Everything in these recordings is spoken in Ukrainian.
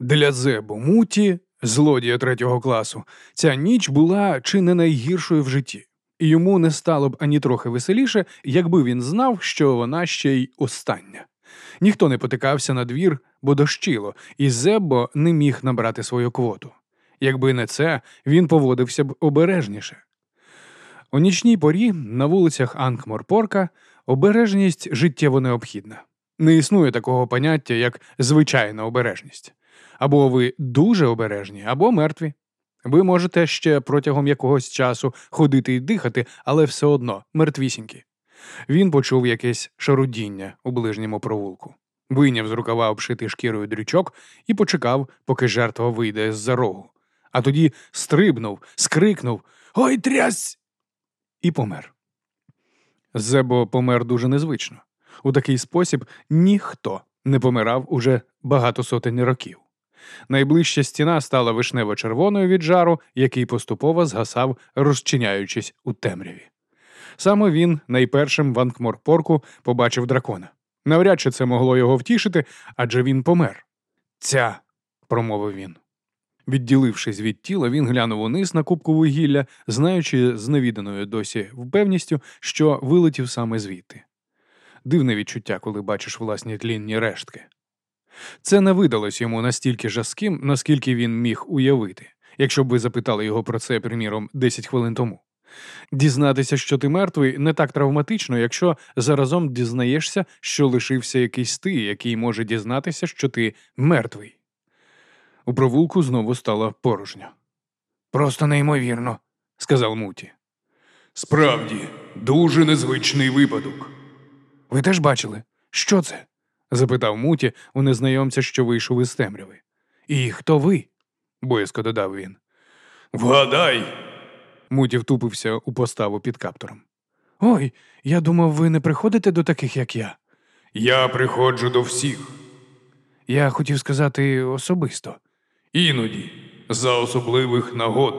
Для Зебу Муті, злодія третього класу, ця ніч була чи не найгіршою в житті, і йому не стало б ані трохи веселіше, якби він знав, що вона ще й остання. Ніхто не потикався на двір, бо дощило, і Зеббо не міг набрати свою квоту. Якби не це, він поводився б обережніше. У нічній порі на вулицях Анкморпорка обережність життєво необхідна. Не існує такого поняття, як звичайна обережність. Або ви дуже обережні, або мертві. Ви можете ще протягом якогось часу ходити і дихати, але все одно мертвісінькі. Він почув якесь шарудіння у ближньому провулку, вийняв з рукава обшитий шкірою дрючок і почекав, поки жертва вийде з за рогу. А тоді стрибнув, скрикнув Ой, трясь! і помер. Зебо помер дуже незвично. У такий спосіб ніхто не помирав уже багато сотень років. Найближча стіна стала вишнево-червоною від жару, який поступово згасав, розчиняючись у темряві. Саме він найпершим в Анкморпорку побачив дракона. Навряд чи це могло його втішити, адже він помер. Ця, промовив він. Відділившись від тіла, він глянув униз на кубку вугілля, знаючи з невіданою досі впевністю, що вилетів саме звідти. Дивне відчуття, коли бачиш власні тлінні рештки. Це не видалось йому настільки жаским, наскільки він міг уявити, якщо б ви запитали його про це, приміром, 10 хвилин тому. Дізнатися, що ти мертвий, не так травматично, якщо заразом дізнаєшся, що лишився якийсь ти, який може дізнатися, що ти мертвий. У провулку знову стало порожньо. Просто неймовірно, сказав Муті. Справді, дуже незвичний випадок. Ви теж бачили? Що це? Запитав Муті у незнайомця, що вийшов із темряви. І хто ви? боязко додав він. Вгадай, Муті втупився у поставу під каптором. Ой, я думав, ви не приходите до таких, як я. я приходжу до всіх. Я хотів сказати особисто. Іноді, за особливих нагод.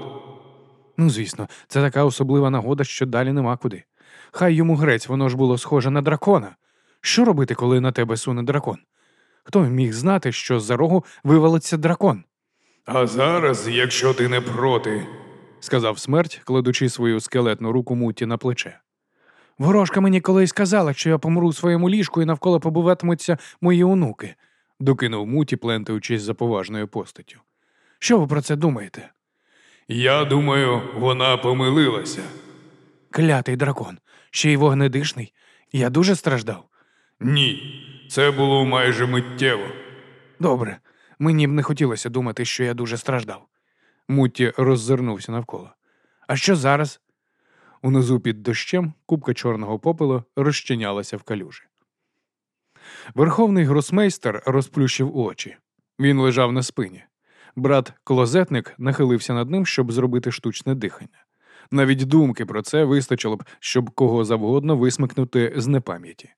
Ну, звісно, це така особлива нагода, що далі нема куди. Хай йому грець, воно ж було схоже на дракона. Що робити, коли на тебе суне дракон? Хто міг знати, що з-за рогу вивалиться дракон? А зараз, якщо ти не проти, сказав смерть, кладучи свою скелетну руку Мутті на плече. Ворожка мені колись казала, що я помру у своєму ліжку і навколо побуватимуться мої онуки, докинув Муті, плентаючись за поважною постаттю. Що ви про це думаєте? я думаю, вона помилилася. Клятий дракон, ще й вогнедишний. Я дуже страждав. Ні, це було майже миттєво. Добре, мені б не хотілося думати, що я дуже страждав. Мутті роззирнувся навколо. А що зараз? Унизу під дощем купка чорного попелу розчинялася в калюжі. Верховний гросмейстер розплющив очі. Він лежав на спині. Брат клозетник нахилився над ним, щоб зробити штучне дихання. Навіть думки про це вистачило б, щоб кого завгодно висмикнути з непам'яті.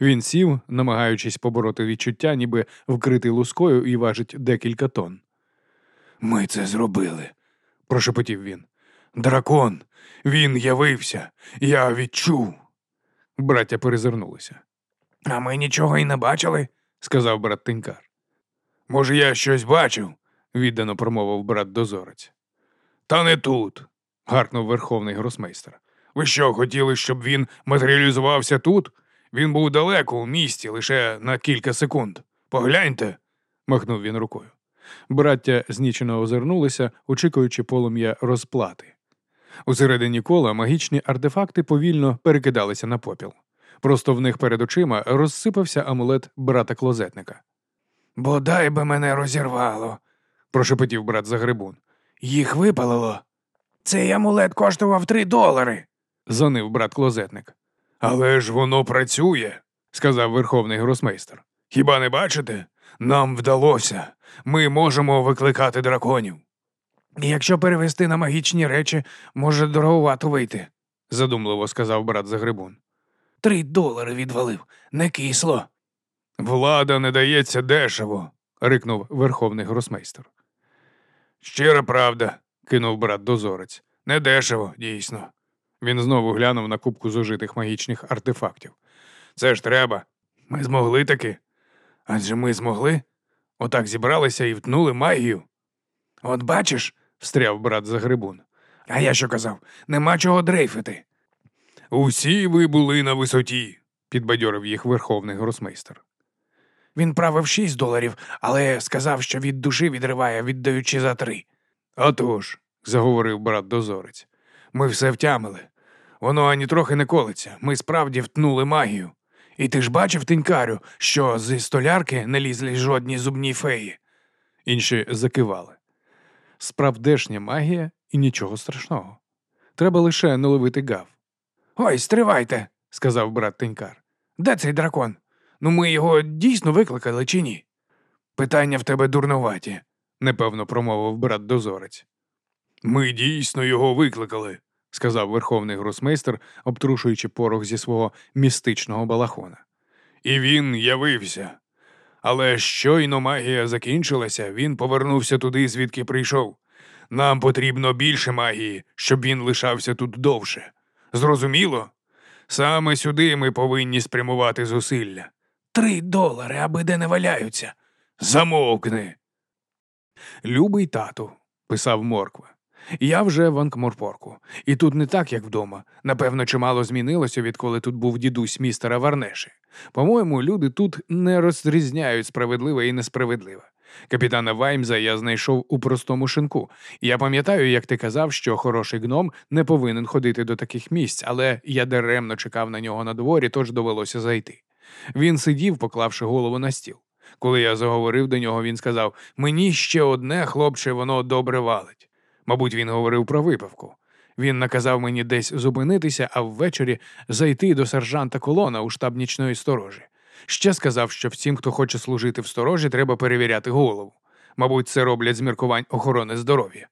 Він сів, намагаючись побороти відчуття, ніби вкритий лускою і важить декілька тонн. Ми це зробили, прошепотів він. Дракон, він явився, я відчув. Браття перезирнулися. А ми нічого й не бачили, сказав брат Тинькар. Може, я щось бачив, віддано промовив брат дозорець. Та не тут. гаркнув верховний гросмейстер. Ви що, хотіли, щоб він матеріалізувався тут? Він був далеко у місті лише на кілька секунд. Погляньте, махнув він рукою. Браття знічено озирнулися, очікуючи полум'я розплати. Усередині кола магічні артефакти повільно перекидалися на попіл. Просто в них перед очима розсипався амулет брата клозетника. Бодай би мене розірвало, прошепотів брат Загребун. Їх випалило. Цей амулет коштував три долари, занив брат клозетник. Але ж воно працює, сказав верховний гросмейстер. Хіба не бачите? Нам вдалося. Ми можемо викликати драконів. Якщо перевести на магічні речі, може дороговато вийти, задумливо сказав брат Загребун. Три долари відвалив, не кисло. Влада не дається дешево, рикнув верховний гросмейстер. Щира правда, кинув брат дозорець. Не дешево, дійсно. Він знову глянув на кубку зужитих магічних артефактів. Це ж треба. Ми змогли таки. Адже ми змогли? Отак зібралися і втнули магію. От бачиш, встряв брат Загребун. А я що казав, нема чого дрейфити. Усі ви були на висоті, підбадьорив їх верховний гросмейстер. Він правив шість доларів, але сказав, що від душі відриває, віддаючи за три. Отож, заговорив брат дозорець, ми все втямили. Воно ані трохи не колиться. Ми справді втнули магію. І ти ж бачив, тинькарю, що зі столярки не лізли жодні зубні феї. Інші закивали. Справдешня магія і нічого страшного. Треба лише не ловити гав. Ой, стривайте, сказав брат Тенькар. Де цей дракон? Ну ми його дійсно викликали чи ні? Питання в тебе дурнуваті, непевно промовив брат дозорець. Ми дійсно його викликали, сказав верховний гросмейстер, обтрушуючи порох зі свого містичного балахона. І він явився. Але щойно магія закінчилася, він повернувся туди, звідки прийшов. Нам потрібно більше магії, щоб він лишався тут довше. Зрозуміло? Саме сюди ми повинні спрямувати зусилля. Три долари, аби де не валяються. Замовкни. Любий тату, писав Морква. Я вже в Анкморпорку, і тут не так, як вдома. Напевно, чимало змінилося, відколи тут був дідусь містера Варнеші. По-моєму, люди тут не розрізняють справедливе і несправедливе. Капітана Ваймза я знайшов у простому шинку. Я пам'ятаю, як ти казав, що хороший гном не повинен ходити до таких місць, але я даремно чекав на нього на дворі, тож довелося зайти. Він сидів, поклавши голову на стіл. Коли я заговорив до нього, він сказав: Мені ще одне, хлопче, воно добре валить. Мабуть, він говорив про випивку. Він наказав мені десь зупинитися, а ввечері зайти до сержанта колона у штаб нічної сторожі. Ще сказав, що всім, хто хоче служити в сторожі, треба перевіряти голову. Мабуть, це роблять з міркувань охорони здоров'я.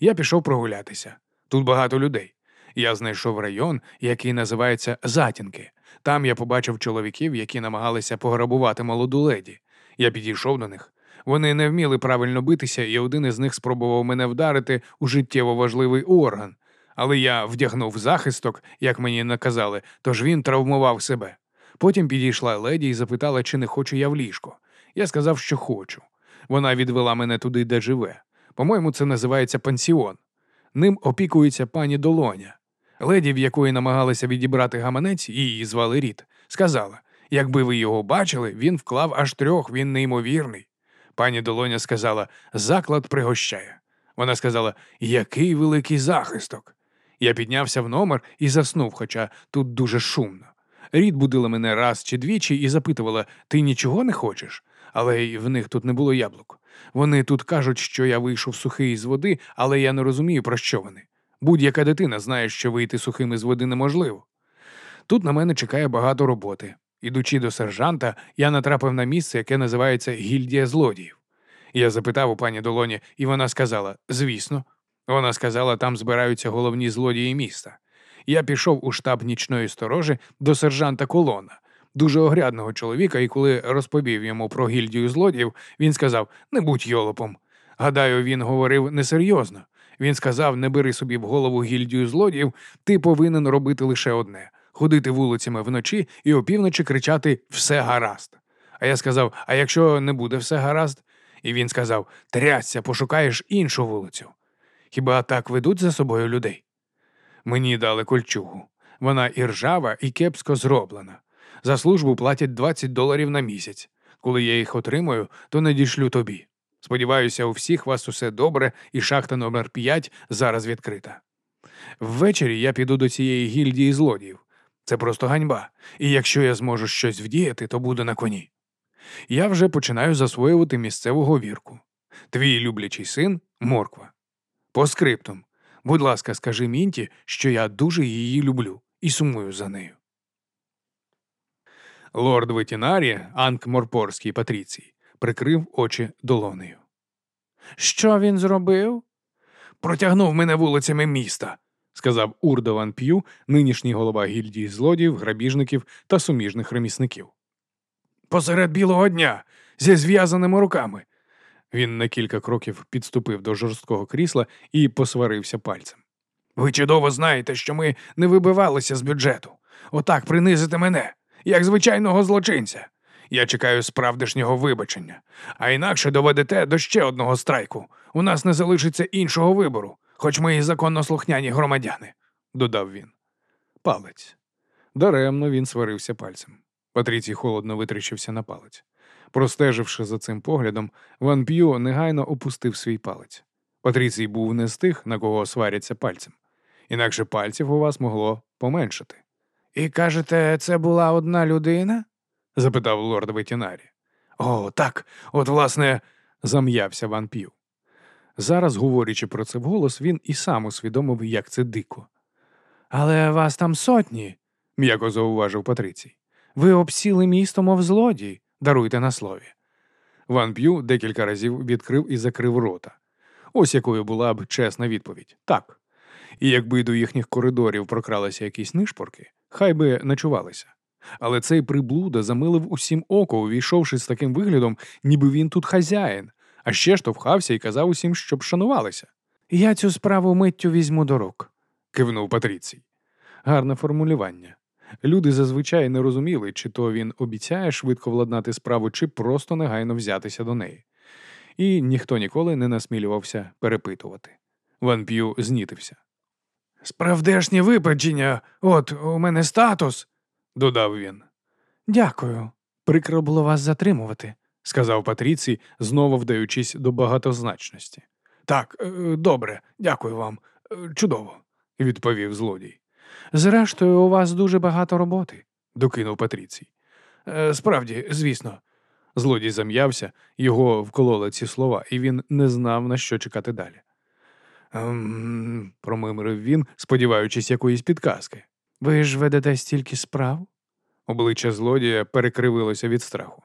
Я пішов прогулятися. Тут багато людей. Я знайшов район, який називається Затінки. Там я побачив чоловіків, які намагалися пограбувати молоду леді. Я підійшов до них. Вони не вміли правильно битися, і один із них спробував мене вдарити у життєво важливий орган. Але я вдягнув захисток, як мені наказали, тож він травмував себе. Потім підійшла леді і запитала, чи не хочу я в ліжко. Я сказав, що хочу. Вона відвела мене туди, де живе. По-моєму, це називається пансіон. Ним опікується пані Долоня. Леді, в якої намагалися відібрати гаманець, її звали Рід, сказала: якби ви його бачили, він вклав аж трьох, він неймовірний. Пані Долоня сказала, заклад пригощає. Вона сказала, який великий захисток. Я піднявся в номер і заснув, хоча тут дуже шумно. Рід будила мене раз чи двічі і запитувала: ти нічого не хочеш? Але й в них тут не було яблук. Вони тут кажуть, що я вийшов сухий з води, але я не розумію, про що вони. Будь-яка дитина знає, що вийти сухим із води неможливо. Тут на мене чекає багато роботи. Ідучи до сержанта, я натрапив на місце, яке називається гільдія злодіїв. Я запитав у пані Долоні, і вона сказала: звісно. Вона сказала, там збираються головні злодії міста. Я пішов у штаб нічної сторожі до сержанта Колона, дуже огрядного чоловіка, і коли розповів йому про гільдію злодіїв, він сказав: не будь йолопом. Гадаю, він говорив несерйозно. Він сказав: не бери собі в голову гільдію злодіїв, ти повинен робити лише одне ходити вулицями вночі і опівночі кричати Все гаразд. А я сказав: А якщо не буде все гаразд? І він сказав: Трясся, пошукаєш іншу вулицю. Хіба так ведуть за собою людей? Мені дали кольчугу. Вона і ржава, і кепсько зроблена. За службу платять 20 доларів на місяць. Коли я їх отримую, то надішлю тобі. Сподіваюся, у всіх вас усе добре, і шахта номер 5 зараз відкрита. Ввечері я піду до цієї гільдії злодіїв. Це просто ганьба. І якщо я зможу щось вдіяти, то буду на коні. Я вже починаю засвоювати місцеву говірку. Твій люблячий син морква. По скриптум. Будь ласка, скажи Мінті, що я дуже її люблю і сумую за нею. Лорд Ветінарі, Анкморпорський патріцій, прикрив очі долонею. Що він зробив? Протягнув мене вулицями міста, сказав Урдован П'ю, нинішній голова гільдії злодіїв, грабіжників та суміжних ремісників. Посеред білого дня, зі зв'язаними руками. Він на кілька кроків підступив до жорсткого крісла і посварився пальцем. Ви чудово знаєте, що ми не вибивалися з бюджету. Отак принизити мене, як звичайного злочинця. Я чекаю справдешнього вибачення, а інакше доведете до ще одного страйку. У нас не залишиться іншого вибору, хоч ми і законно слухняні громадяни, додав він. Палець. Даремно він сварився пальцем. Патріцій холодно витріщився на палець. Простеживши за цим поглядом, Ван П'ю негайно опустив свій палець. Патріцій був не з тих, на кого сваряться пальцем. Інакше пальців у вас могло поменшити. І кажете, це була одна людина? запитав лорд Ветінарі. О, так, от, власне, зам'явся Ван П'ю. Зараз, говорячи про це вголос, він і сам усвідомив, як це дико. Але вас там сотні, м'яко зауважив Патрицій. Ви обсіли місто, мов злодій, даруйте на слові. Ван П'ю декілька разів відкрив і закрив рота. Ось якою була б чесна відповідь так. І якби до їхніх коридорів прокралися якісь нишпорки, хай би ночувалися. Але цей приблуда замилив усім око, увійшовши з таким виглядом, ніби він тут хазяїн, а ще штовхався і казав усім, щоб шанувалися. Я цю справу миттю візьму до рук, кивнув Патріцій. Гарне формулювання. Люди зазвичай не розуміли, чи то він обіцяє швидко владнати справу, чи просто негайно взятися до неї. І ніхто ніколи не насмілювався перепитувати. Ван П'ю знітився. Справдешнє випадження, от у мене статус, додав він. Дякую. Прикро було вас затримувати, сказав Патріцій, знову вдаючись до багатозначності. Так, е, добре, дякую вам. Е, чудово, відповів злодій. Зрештою, у вас дуже багато роботи, докинув Патріцій. «Е, справді, звісно. Злодій зам'явся, його вкололи ці слова, і він не знав, на що чекати далі. «Ем...» – промимрив він, сподіваючись якоїсь підказки. Ви ж ведете стільки справ? Обличчя злодія перекривилося від страху.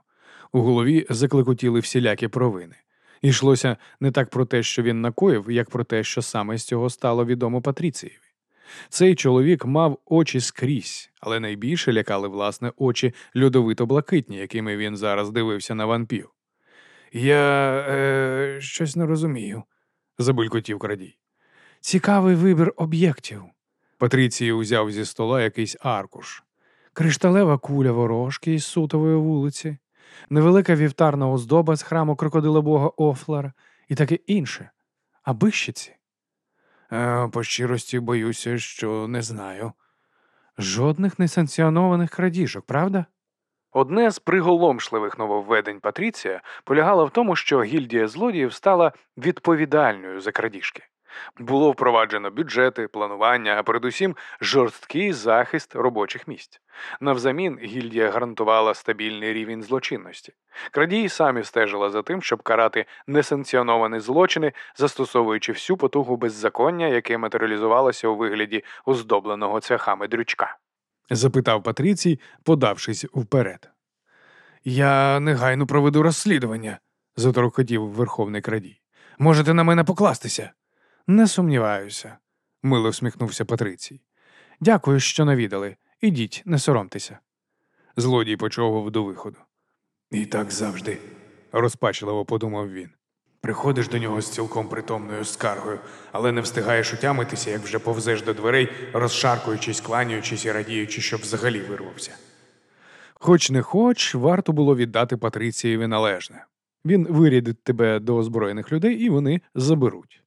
У голові заклекотіли всілякі провини. Йшлося не так про те, що він накоїв, як про те, що саме з цього стало відомо Патріцієві. Цей чоловік мав очі скрізь, але найбільше лякали власне очі льодовито-блакитні, якими він зараз дивився на ванпів. Я е, щось не розумію, забулькотів крадій. Цікавий вибір об'єктів. Патріцій узяв зі стола якийсь аркуш. Кришталева куля ворожки із сутової вулиці, невелика вівтарна оздоба з храму крокодила бога Офлара і таке інше. А бищиці? Е, по щирості боюся, що не знаю. Жодних несанкціонованих крадіжок, правда? Одне з приголомшливих нововведень Патріція полягало в тому, що гільдія злодіїв стала відповідальною за крадіжки. Було впроваджено бюджети, планування, а передусім жорсткий захист робочих місць. Навзамін гільдія гарантувала стабільний рівень злочинності. Крадії самі стежила за тим, щоб карати несанкціоновані злочини, застосовуючи всю потугу беззаконня, яке матеріалізувалося у вигляді оздобленого цвяхами дрючка. запитав Патріцій, подавшись вперед. Я негайно проведу розслідування, заторкотів верховний крадій. Можете на мене покластися. Не сумніваюся, мило всміхнувся Патрицій. Дякую, що навідали. Ідіть, не соромтеся. Злодій почовгав до виходу. І так завжди, розпачливо подумав він. Приходиш до нього з цілком притомною скаргою, але не встигаєш утямитися, як вже повзеш до дверей, розшаркуючись, кланяючись і радіючи, щоб взагалі вирвався. Хоч не хоч, варто було віддати Патрицієві належне. Він вирядить тебе до озброєних людей, і вони заберуть.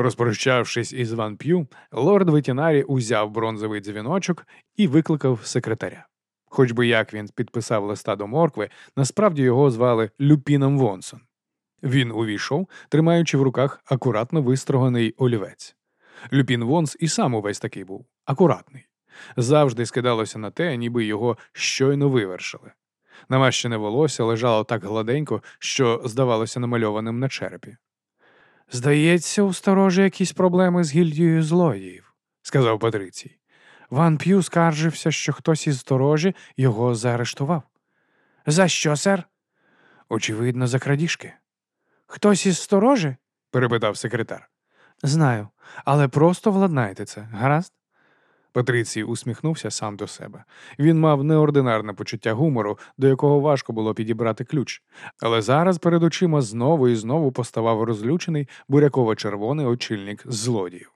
Розпрощавшись із Ван П'ю, лорд Ветінарі узяв бронзовий дзвіночок і викликав секретаря. Хоч би як він підписав листа до моркви, насправді його звали Люпіном Вонсон. Він увійшов, тримаючи в руках акуратно вистроганий олівець. Люпін Вонс і сам увесь такий був акуратний. Завжди скидалося на те, ніби його щойно вивершили. Намащене волосся лежало так гладенько, що здавалося намальованим на черепі. Здається, у сторожі якісь проблеми з гільдією злодіїв, сказав Патрицій. Ван П'ю скаржився, що хтось із сторожі його заарештував. За що, сер? Очевидно, за крадіжки. Хтось із сторожі? перепитав секретар. Знаю, але просто владнайте це, гаразд? Патрицій усміхнувся сам до себе. Він мав неординарне почуття гумору, до якого важко було підібрати ключ, але зараз перед очима знову і знову поставав розлючений буряково-червоний очільник злодіїв.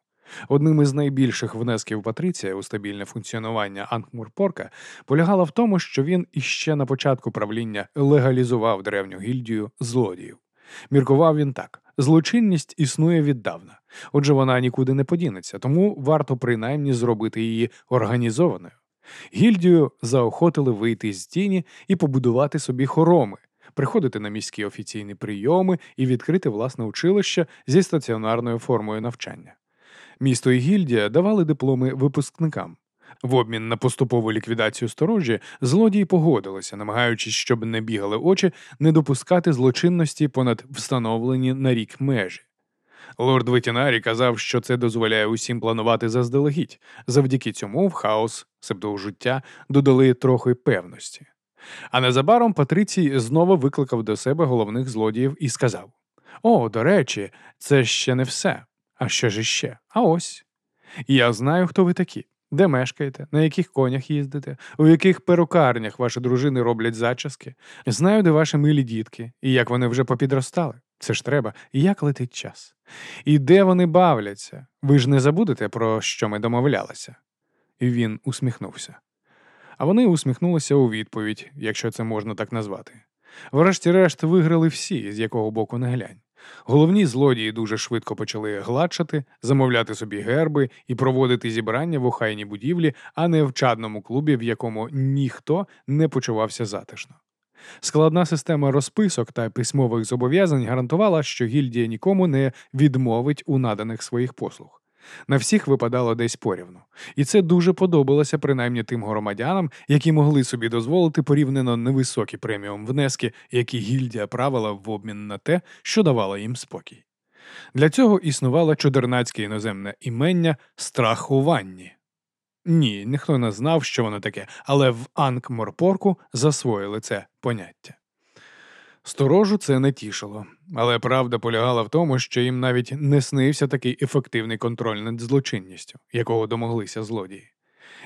Одним із найбільших внесків Патриція у стабільне функціонування Анкмурпорка полягало в тому, що він іще на початку правління легалізував древню гільдію злодіїв. Міркував він так: злочинність існує віддавна, отже, вона нікуди не подінеться, тому варто принаймні зробити її організованою. Гільдію заохотили вийти з тіні і побудувати собі хороми, приходити на міські офіційні прийоми і відкрити власне училище зі стаціонарною формою навчання. Місто і гільдія давали дипломи випускникам. В обмін на поступову ліквідацію сторожі злодії погодилися, намагаючись, щоб не бігали очі, не допускати злочинності понад встановлені на рік межі. Лорд Ветінарі казав, що це дозволяє усім планувати заздалегідь. Завдяки цьому в хаос, життя, додали трохи певності. А незабаром Патрицій знову викликав до себе головних злодіїв і сказав: О, до речі, це ще не все. А що ж іще? А ось. Я знаю, хто ви такі, де мешкаєте, на яких конях їздите, у яких перукарнях ваші дружини роблять зачіски. Знаю, де ваші милі дітки, і як вони вже попідростали. Це ж треба, і як летить час. І де вони бавляться? Ви ж не забудете, про що ми домовлялися. І він усміхнувся. А вони усміхнулися у відповідь, якщо це можна так назвати. Врешті-решт виграли всі, з якого боку не глянь. Головні злодії дуже швидко почали гладшати, замовляти собі герби і проводити зібрання в охайній будівлі, а не в чадному клубі, в якому ніхто не почувався затишно. Складна система розписок та письмових зобов'язань гарантувала, що гільдія нікому не відмовить у наданих своїх послуг. На всіх випадало десь порівну, і це дуже подобалося принаймні тим громадянам, які могли собі дозволити порівняно невисокі преміум внески, які гільдія правила в обмін на те, що давало їм спокій. Для цього існувало чудернацьке іноземне імення страхуванні. Ні, ніхто не знав, що воно таке, але в Анкморпорку засвоїли це поняття. Сторожу це не тішило, але правда полягала в тому, що їм навіть не снився такий ефективний контроль над злочинністю, якого домоглися злодії.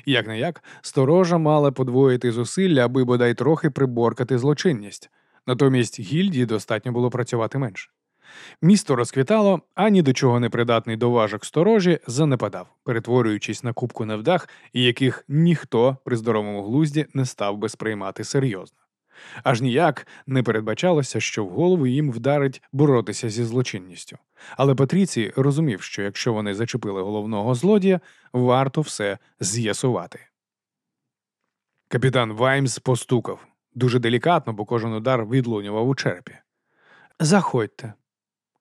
Як не як, сторожа мала подвоїти зусилля, аби бодай трохи приборкати злочинність, натомість гільдії достатньо було працювати менше. Місто розквітало, а ні до чого непридатний доважок сторожі занепадав, перетворюючись на кубку невдах, яких ніхто при здоровому глузді не став би сприймати серйозно. Аж ніяк не передбачалося, що в голову їм вдарить боротися зі злочинністю. Але Патріцій розумів, що якщо вони зачепили головного злодія, варто все з'ясувати. Капітан Ваймс постукав дуже делікатно, бо кожен удар відлунював у черепі. Заходьте.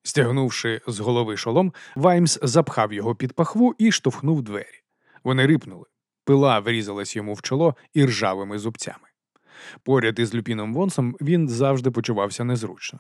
Стягнувши з голови шолом, Ваймс запхав його під пахву і штовхнув двері. Вони рипнули. Пила врізалась йому в чоло і ржавими зубцями. Поряд із Люпіном Вонсом він завжди почувався незручно.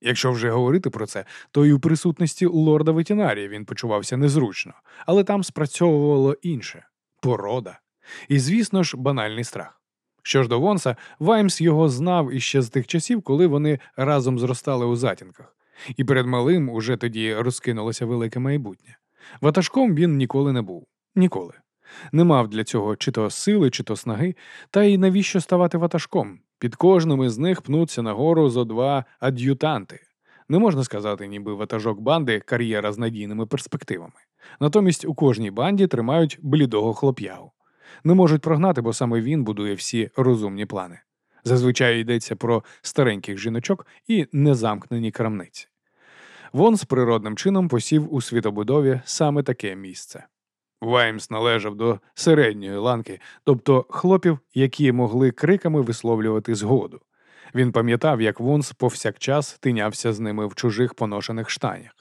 Якщо вже говорити про це, то і у присутності лорда ветінарія він почувався незручно, але там спрацьовувало інше порода. І, звісно ж, банальний страх. Що ж до Вонса, Ваймс його знав іще з тих часів, коли вони разом зростали у затінках, і перед малим уже тоді розкинулося велике майбутнє. Ватажком він ніколи не був. Ніколи. Не мав для цього чи то сили, чи то снаги, та й навіщо ставати ватажком? Під кожним із них пнуться нагору зо два ад'ютанти. Не можна сказати, ніби ватажок банди кар'єра з надійними перспективами. Натомість у кожній банді тримають блідого хлоп'ягу. Не можуть прогнати, бо саме він будує всі розумні плани. Зазвичай йдеться про стареньких жіночок і незамкнені крамниці. Вон з природним чином посів у світобудові саме таке місце. Ваймс належав до середньої ланки, тобто хлопів, які могли криками висловлювати згоду. Він пам'ятав, як Вонс повсякчас тинявся з ними в чужих поношених штанях.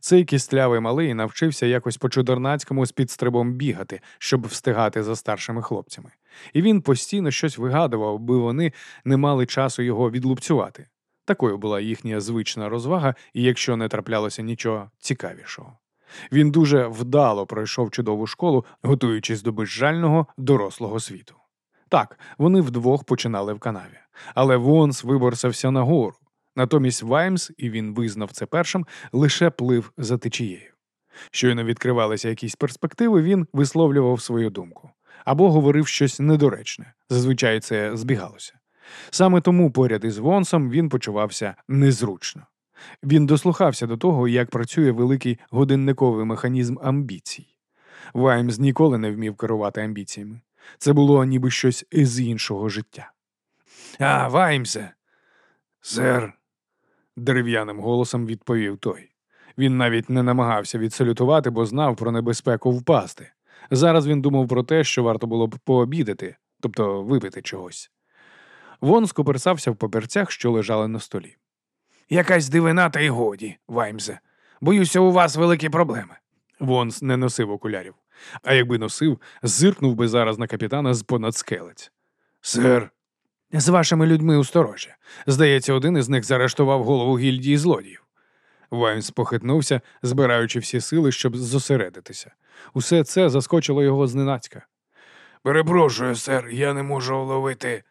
Цей кістлявий малий навчився якось по чудернацькому з підстрибом бігати, щоб встигати за старшими хлопцями, і він постійно щось вигадував, аби вони не мали часу його відлупцювати. Такою була їхня звична розвага, і якщо не траплялося нічого цікавішого. Він дуже вдало пройшов чудову школу, готуючись до безжального дорослого світу. Так, вони вдвох починали в канаві, але Вонс виборсався нагору. Натомість Ваймс, і він визнав це першим, лише плив за течією. Щойно відкривалися якісь перспективи, він висловлював свою думку або говорив щось недоречне. Зазвичай це збігалося. Саме тому поряд із Вонсом він почувався незручно. Він дослухався до того, як працює великий годинниковий механізм амбіцій. Ваймс ніколи не вмів керувати амбіціями. Це було ніби щось із іншого життя. А, Ваймсе. Сер, дерев'яним голосом відповів той. Він навіть не намагався відсалютувати, бо знав про небезпеку впасти. Зараз він думав про те, що варто було б пообідати, тобто випити чогось. Вон скоперсався в папірцях, що лежали на столі. Якась дивина, та й годі, Ваймсе. Боюся, у вас великі проблеми. Вонс не носив окулярів, а якби носив, зиркнув би зараз на капітана з понад скелець. Сер, з вашими людьми усторожі. Здається, один із них заарештував голову гільдії злодіїв. Ваймс похитнувся, збираючи всі сили, щоб зосередитися. Усе це заскочило його зненацька. Перепрошую, сер, я не можу вловити.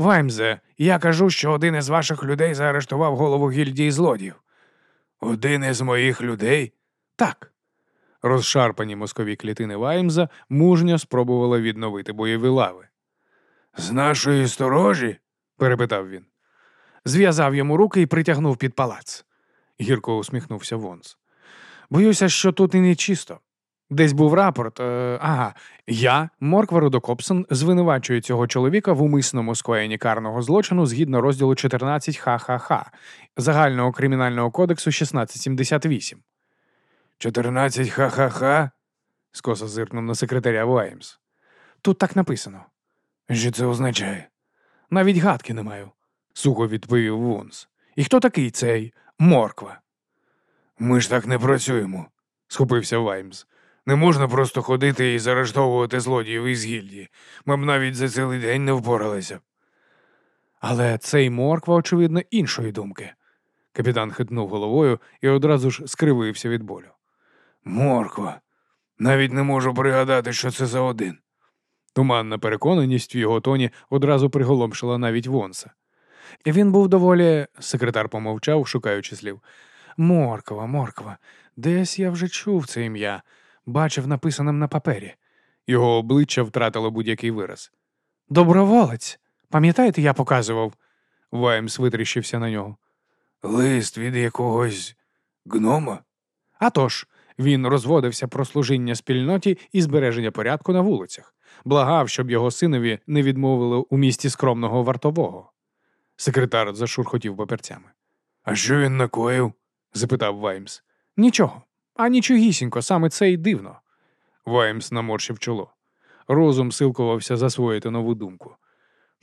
Ваймзе, я кажу, що один із ваших людей заарештував голову гільдії злодіїв. Один із моїх людей? Так. Розшарпані мозкові клітини Ваймза мужньо спробували відновити бойові лави. З нашої сторожі? перепитав він. Зв'язав йому руки і притягнув під палац. Гірко усміхнувся Вонс. Боюся, що тут і не чисто. Десь був рапорт. Е, ага, я, Морква Рудокопсон, звинувачую цього чоловіка в умисному скоєнні карного злочину згідно розділу 14 ХХХ Загального кримінального кодексу 1678. 14 ха-ха-ха? скоса зиркнув на секретаря Ваймс. Тут так написано. Що це означає? Навіть гадки не маю, сухо відповів Вонс. І хто такий цей морква? Ми ж так не працюємо, схопився Ваймс. Не можна просто ходити і заарештовувати злодіїв із гільдії. Ми б навіть за цілий день не впоралися. Але цей морква, очевидно, іншої думки. Капітан хитнув головою і одразу ж скривився від болю. Морква. Навіть не можу пригадати, що це за один. Туманна переконаність в його тоні одразу приголомшила навіть Вонса. Він був доволі, секретар помовчав, шукаючи слів. Морква, морква, десь я вже чув це ім'я, бачив написаним на папері. Його обличчя втратило будь-який вираз. Доброволець. Пам'ятаєте, я показував? Ваймс витріщився на нього. Лист від якогось гнома? А тож, він розводився про служіння спільноті і збереження порядку на вулицях, благав, щоб його синові не відмовили у місті скромного вартового. Секретар зашурхотів паперцями. А що він накоїв? запитав Ваймс. Нічого, а нічогісінько, саме це й дивно. Ваймс наморщив чоло. Розум силкувався засвоїти нову думку.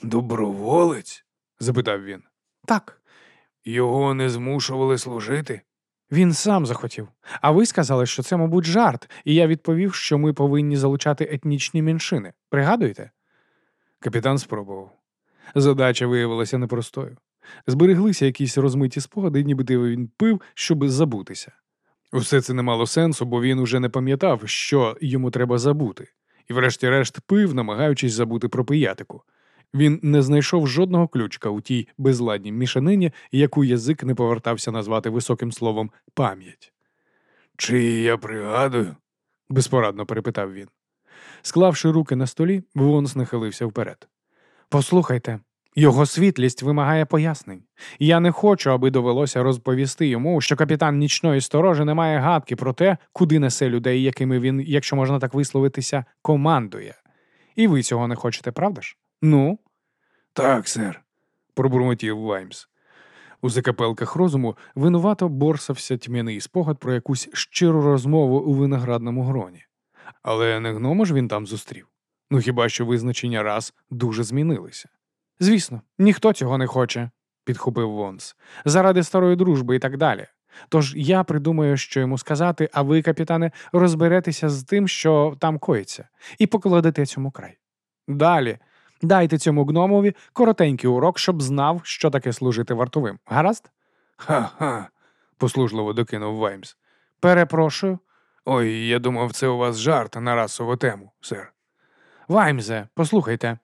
Доброволець? запитав він. Так. Його не змушували служити? Він сам захотів. А ви сказали, що це, мабуть, жарт, і я відповів, що ми повинні залучати етнічні меншини. Пригадуєте? Капітан спробував. Задача виявилася непростою. Збереглися якісь розмиті спогади, ніби він пив, щоб забутися. Усе це не мало сенсу, бо він уже не пам'ятав, що йому треба забути, і, врешті-решт, пив, намагаючись забути про пиятику. Він не знайшов жодного ключка у тій безладній мішанині, яку язик не повертався назвати високим словом пам'ять. Чи я пригадую? безпорадно перепитав він. Склавши руки на столі, Вонс нахилився вперед. Послухайте, його світлість вимагає пояснень. Я не хочу, аби довелося розповісти йому, що капітан нічної сторожі не має гадки про те, куди несе людей, якими він, якщо можна так висловитися, командує. І ви цього не хочете, правда ж? Ну? Так, сер, пробурмотів Ваймс. У закапелках розуму винувато борсався тьмяний спогад про якусь щиру розмову у виноградному гроні. Але не гнома ж він там зустрів. Ну хіба що визначення раз дуже змінилися. Звісно, ніхто цього не хоче, підхопив Вонс, заради старої дружби і так далі. Тож я придумаю, що йому сказати, а ви, капітане, розберетеся з тим, що там коїться, і покладете цьому край. Далі Дайте цьому гномові коротенький урок, щоб знав, що таке служити вартовим. Гаразд? Ха-ха, послужливо докинув Ваймс. Перепрошую. Ой, я думав, це у вас жарт на расову тему, сер. Ваймзе, послухайте.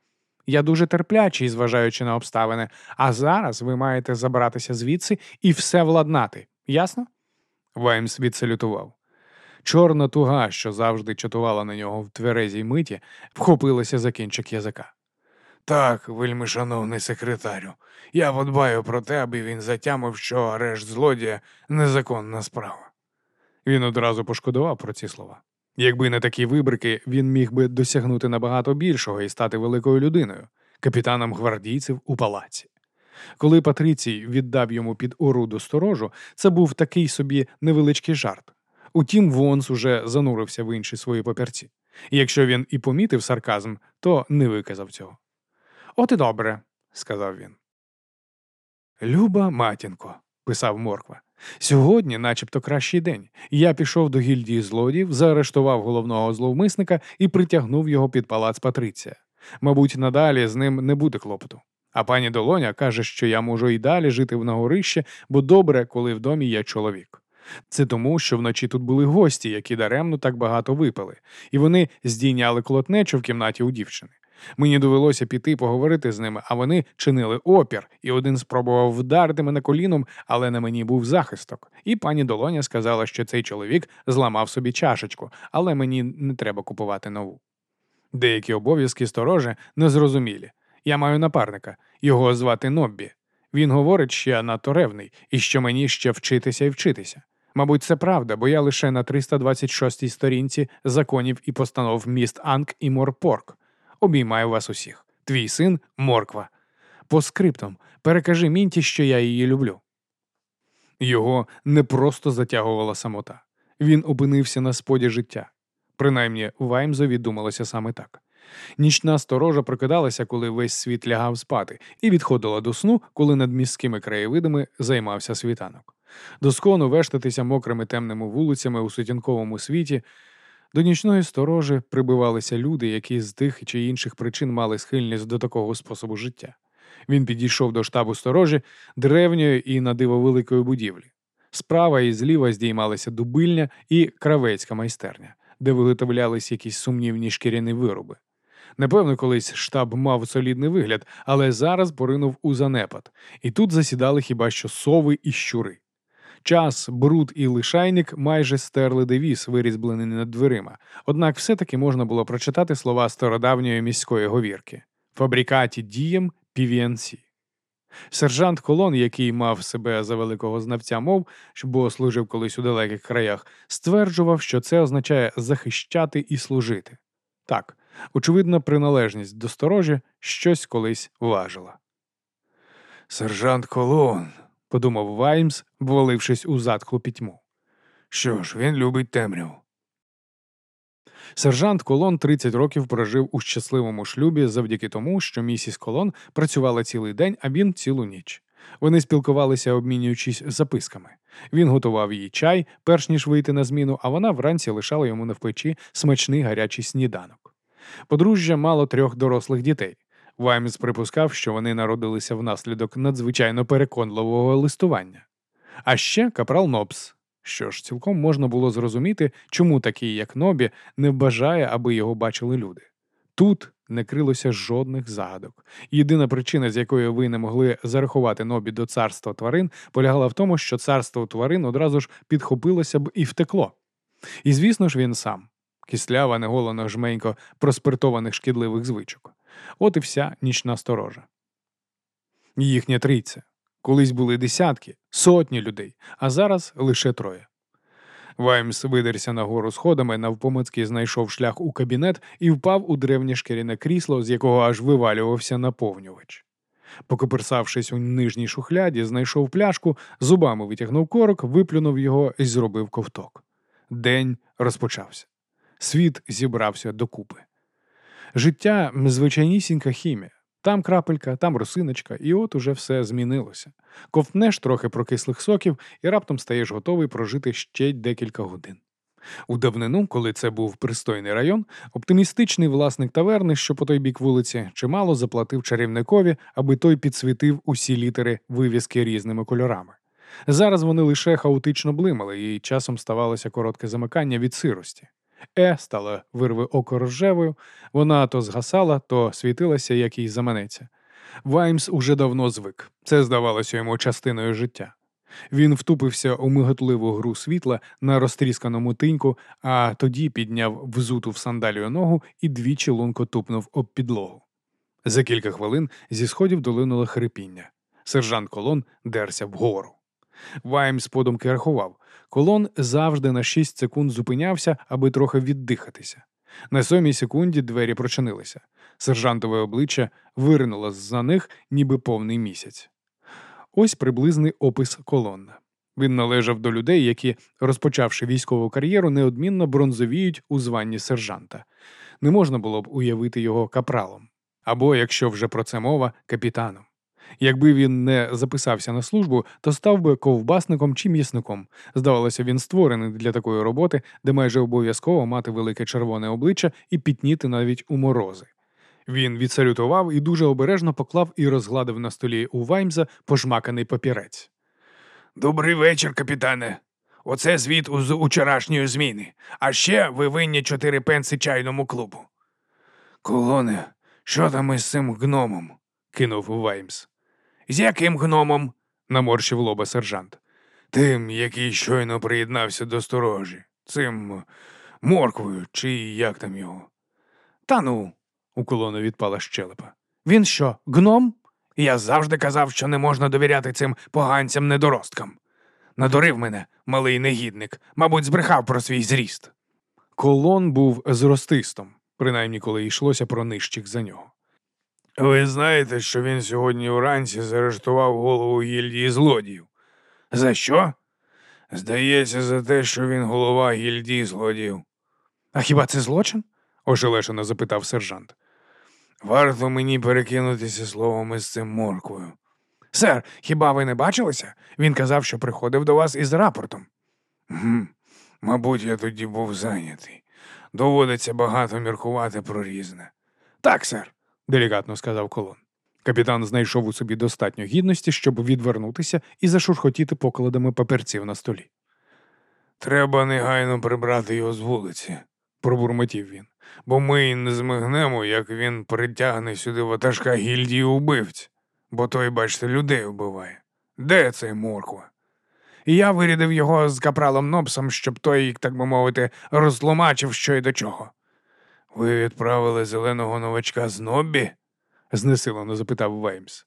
Я дуже терплячий, зважаючи на обставини, а зараз ви маєте забратися звідси і все владнати. Ясно? Ваймс відсалютував. Чорна туга, що завжди чатувала на нього в тверезій миті, вхопилася за кінчик язика. Так, вельми шановний секретарю, я подбаю про те, аби він затямив, що арешт злодія незаконна справа. Він одразу пошкодував про ці слова. Якби не такі вибрики, він міг би досягнути набагато більшого і стати великою людиною, капітаном гвардійців у палаці. Коли Патрицій віддав йому під оруду сторожу, це був такий собі невеличкий жарт. Утім, Вонс уже занурився в інші свої папірці. Якщо він і помітив сарказм, то не виказав цього. От і добре, сказав він. Люба матінко, писав Морква. Сьогодні, начебто, кращий день. Я пішов до гільдії злодіїв, заарештував головного зловмисника і притягнув його під палац Патриція. Мабуть, надалі з ним не буде клопоту. А пані Долоня каже, що я можу і далі жити в нагорищі, бо добре, коли в домі є чоловік. Це тому, що вночі тут були гості, які даремно так багато випили, і вони здійняли колотнечу в кімнаті у дівчини. Мені довелося піти поговорити з ними, а вони чинили опір, і один спробував вдарити мене коліном, але на мені був захисток. І пані Долоня сказала, що цей чоловік зламав собі чашечку, але мені не треба купувати нову. Деякі обов'язки сторожа незрозумілі. Я маю напарника, його звати Ноббі. Він говорить, що я надто ревний і що мені ще вчитися і вчитися. Мабуть, це правда, бо я лише на 326-й сторінці законів і постанов міст Анг і Морпорк. Обіймаю вас усіх. Твій син Морква. По скриптам перекажи мінті, що я її люблю. Його не просто затягувала самота. Він опинився на споді життя. Принаймні, Ваймзові думалося саме так. Нічна сторожа прокидалася, коли весь світ лягав спати, і відходила до сну, коли над міськими краєвидами займався світанок. Доскону вештатися мокрими темними вулицями у сутінковому світі. До нічної сторожі прибивалися люди, які з тих чи інших причин мали схильність до такого способу життя. Він підійшов до штабу сторожі древньої і на диво великої будівлі. Справа і зліва здіймалися дубильня і кравецька майстерня, де виготовлялись якісь сумнівні шкіряні вироби. Напевно, колись штаб мав солідний вигляд, але зараз поринув у занепад, і тут засідали хіба що сови і щури. Час, бруд і лишайник майже стерли девіз, вирізблений над дверима, однак все-таки можна було прочитати слова стародавньої міської говірки фабрикаті дієм PVNC. Сержант Колон, який мав себе за великого знавця мов, бо служив колись у далеких краях, стверджував, що це означає захищати і служити. Так, очевидно, приналежність до сторожі щось колись важила. Сержант Колон, подумав Ваймс, ввалившись у затхлу пітьму. Що ж, він любить темряву. Сержант Колон 30 років прожив у щасливому шлюбі завдяки тому, що місіс Колон працювала цілий день, а він цілу ніч. Вони спілкувалися, обмінюючись записками. Він готував їй чай, перш ніж вийти на зміну, а вона вранці лишала йому на впечі смачний гарячий сніданок. Подружжя мало трьох дорослих дітей. Ваймс припускав, що вони народилися внаслідок надзвичайно переконливого листування. А ще капрал Нобс. Що ж, цілком можна було зрозуміти, чому такий, як Нобі, не бажає, аби його бачили люди. Тут не крилося жодних загадок. Єдина причина, з якої ви не могли зарахувати Нобі до царства тварин, полягала в тому, що царство тварин одразу ж підхопилося б і втекло. І звісно ж, він сам кислява, неголена жменько проспиртованих шкідливих звичок. От і вся нічна сторожа. Їхня трійця. Колись були десятки, сотні людей, а зараз лише троє. Ваймс видерся нагору сходами, навпомацьки знайшов шлях у кабінет і впав у древнє шкіряне крісло, з якого аж вивалювався наповнювач. Покоперсавшись у нижній шухляді, знайшов пляшку, зубами витягнув корок, виплюнув його і зробив ковток. День розпочався. Світ зібрався докупи. Життя звичайнісінька хімія. Там крапелька, там росиночка, і от уже все змінилося. Ковтнеш трохи прокислих соків і раптом стаєш готовий прожити ще декілька годин. У давнину, коли це був пристойний район, оптимістичний власник таверни, що по той бік вулиці, чимало заплатив чарівникові, аби той підсвітив усі літери вивіски різними кольорами. Зараз вони лише хаотично блимали, і часом ставалося коротке замикання від сирості. Е стала вирви око рожевою, вона то згасала, то світилася, як їй заманеться. Ваймс уже давно звик, це здавалося йому частиною життя. Він втупився у миготливу гру світла на розтрісканому тиньку, а тоді підняв взуту в сандалію ногу і двічі лунко тупнув об підлогу. За кілька хвилин зі сходів долинуло хрипіння. Сержант колон дерся вгору. Ваймс подумки рахував. Колон завжди на 6 секунд зупинявся, аби трохи віддихатися. На сьомій секунді двері прочинилися. Сержантове обличчя виринуло з-за них, ніби повний місяць. Ось приблизний опис колонна. Він належав до людей, які, розпочавши військову кар'єру, неодмінно бронзовіють у званні сержанта. Не можна було б уявити його капралом. Або, якщо вже про це мова, капітаном. Якби він не записався на службу, то став би ковбасником чи м'ясником. Здавалося, він створений для такої роботи, де майже обов'язково мати велике червоне обличчя і пітніти навіть у морози. Він відсалютував і дуже обережно поклав і розгладив на столі у Ваймза пожмаканий папірець. Добрий вечір, капітане. Оце звіт з учорашньої зміни. А ще ви винні чотири пенси чайному клубу. Колоне, що там із цим гномом? кинув Ваймс. З яким гномом? наморщив лоба сержант. Тим, який щойно приєднався до сторожі. Цим морквою, чи як там його. Та ну, у колону відпала щелепа. Він що, гном? Я завжди казав, що не можна довіряти цим поганцям недоросткам. Надурив мене, малий негідник, мабуть, збрехав про свій зріст. Колон був зростистом, принаймні коли йшлося про нижчих за нього. Ви знаєте, що він сьогодні вранці заарештував голову гільдії злодіїв. За що? Здається, за те, що він голова гільдії злодіїв. А хіба це злочин? ошелешено запитав сержант. Варто мені перекинутися словом із цим морквою. Сер, хіба ви не бачилися? Він казав, що приходив до вас із рапортом. Гм, Мабуть, я тоді був зайнятий. Доводиться багато міркувати про різне. Так, сер, делікатно сказав колон. Капітан знайшов у собі достатньо гідності, щоб відвернутися і зашурхотіти покладами паперців на столі. Треба негайно прибрати його з вулиці, пробурмотів він, бо ми й не змигнемо, як він притягне сюди ватажка гільдії убивць, бо той, бачите, людей вбиває. Де цей морква? І я вирядив його з капралом Нобсом, щоб той, так би мовити, розтлумачив, що й до чого. Ви відправили зеленого новачка з Ноббі? знесилено запитав Веймс.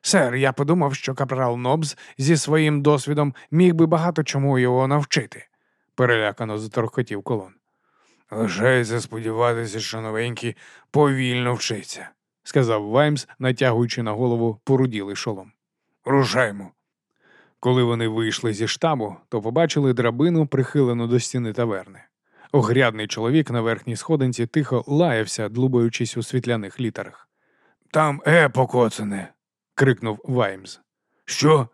Сер, я подумав, що капрал Нобс зі своїм досвідом міг би багато чому його навчити, перелякано заторхотів колон. Лишається сподіватися, що новенький повільно вчиться, сказав Ваймс, натягуючи на голову поруділий шолом. Рушаймо. Коли вони вийшли зі штабу, то побачили драбину, прихилену до стіни таверни. Огрядний чоловік на верхній сходинці тихо лаявся, длубаючись у світляних літерах. Там е покоцане, крикнув Ваймс. Що?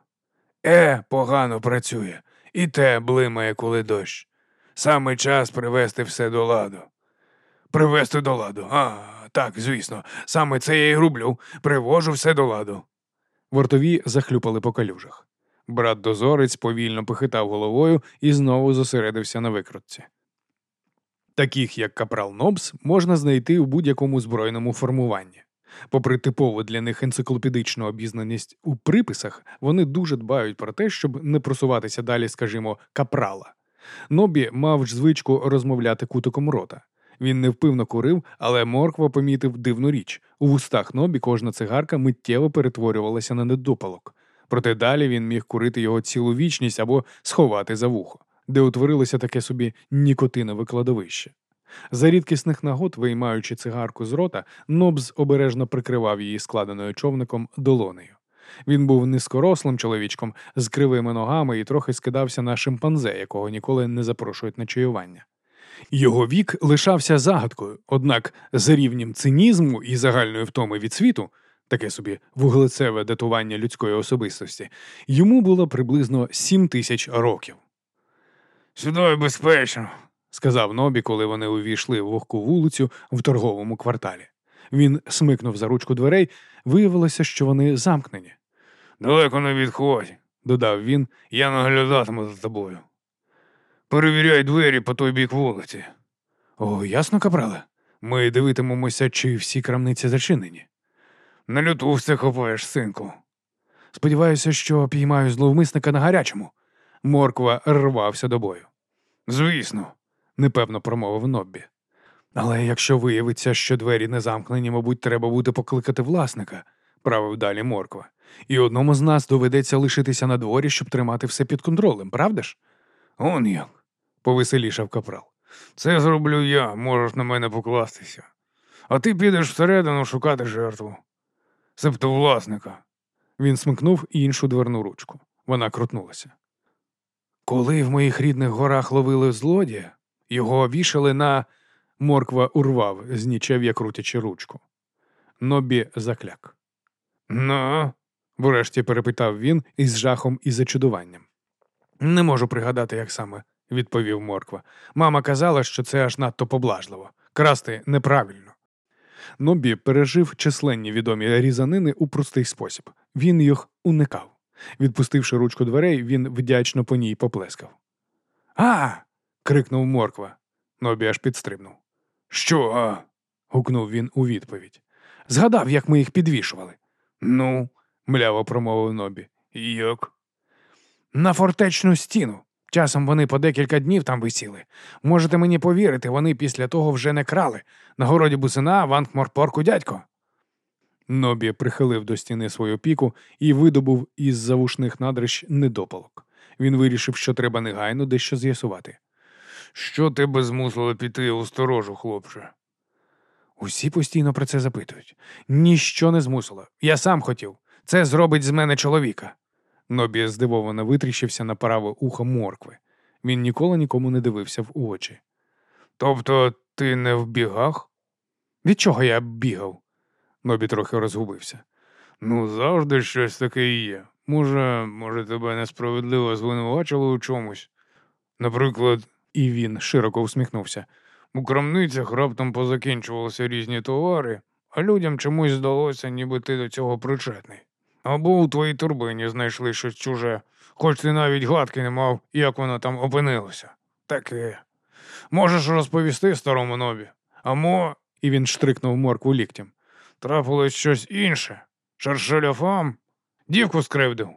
Е погано працює, і те блимає, коли дощ. Саме час привести все до ладу. Привести до ладу. А, так, звісно, саме це я й роблю. Привожу все до ладу. Вартові захлюпали по калюжах. Брат дозорець повільно похитав головою і знову зосередився на викрутці. Таких, як капрал Нобс, можна знайти у будь-якому збройному формуванні. Попри типову для них енциклопедичну обізнаність у приписах, вони дуже дбають про те, щоб не просуватися далі, скажімо, капрала. Нобі мав звичку розмовляти кутиком рота. Він невпивно курив, але морква помітив дивну річ. У вустах нобі кожна цигарка миттєво перетворювалася на недопалок. Проте далі він міг курити його цілу вічність або сховати за вухо, де утворилося таке собі нікотинове кладовище. За рідкісних нагод, виймаючи цигарку з рота, Нобз обережно прикривав її складеною човником долонею. Він був низькорослим чоловічком з кривими ногами і трохи скидався на шимпанзе, якого ніколи не запрошують на чаювання. Його вік лишався загадкою, однак за рівнем цинізму і загальної втоми від світу, таке собі вуглецеве датування людської особистості, йому було приблизно сім тисяч років. Сюди безпечно, сказав Нобі, коли вони увійшли в вогку вулицю в торговому кварталі. Він смикнув за ручку дверей, виявилося, що вони замкнені. Далеко не відходь, додав він, я наглядатиму за тобою. Перевіряй двері по той бік вулиці. О, ясно, капрале. Ми дивитимемося, чи всі крамниці зачинені. На люту все хопаєш, синку. Сподіваюся, що піймаю зловмисника на гарячому. Морква рвався до бою. Звісно, непевно промовив Ноббі. Але якщо виявиться, що двері не замкнені, мабуть, треба буде покликати власника, правив далі морква. І одному з нас доведеться лишитися на дворі, щоб тримати все під контролем, правда ж? Он як, повеселішав капрал. Це зроблю я, можеш на мене покластися. А ти підеш всередину шукати жертву. Себто власника. Він смикнув іншу дверну ручку. Вона крутнулася. Коли в моїх рідних горах ловили злодія, його вішали на. Морква урвав з нічев'я крутячи ручку. Нобі закляк. Ну, врешті перепитав він із жахом і зачудуванням. Не можу пригадати, як саме, відповів Морква. Мама казала, що це аж надто поблажливо. Красти неправильно. Нобі пережив численні відомі різанини у простий спосіб. Він їх уникав. Відпустивши ручку дверей, він вдячно по ній поплескав. А. крикнув Морква. Нобі аж підстрибнув. Що, а? гукнув він у відповідь. Згадав, як ми їх підвішували. Ну, мляво промовив Нобі. Як? На фортечну стіну. Часом вони по декілька днів там висіли. Можете мені повірити, вони після того вже не крали. На городі бусина в Анкморпорку дядько. Нобі прихилив до стіни свою піку і видобув із завушних надрищ недопалок. Він вирішив, що треба негайно дещо з'ясувати. Що тебе змусило піти у сторожу, хлопче? Усі постійно про це запитують. Ніщо не змусило. Я сам хотів. Це зробить з мене чоловіка. Нобі здивовано витріщився на праве ухо моркви. Він ніколи нікому не дивився в очі. Тобто ти не в бігах? Від чого я бігав? Нобі трохи розгубився. Ну, завжди щось таке є. Може, може, тебе несправедливо звинувачили у чомусь. Наприклад, і він широко усміхнувся. У крамницях раптом позакінчувалися різні товари, а людям чомусь здалося, ніби ти до цього причетний. Або у твоїй турбині знайшли щось чуже, хоч ти навіть гадки не мав, як воно там опинилося. Таке. Можеш розповісти старому нобі. Амо, і він штрикнув моркву ліктем. Трапилось щось інше. Шершеляфам. Дівку скривдив.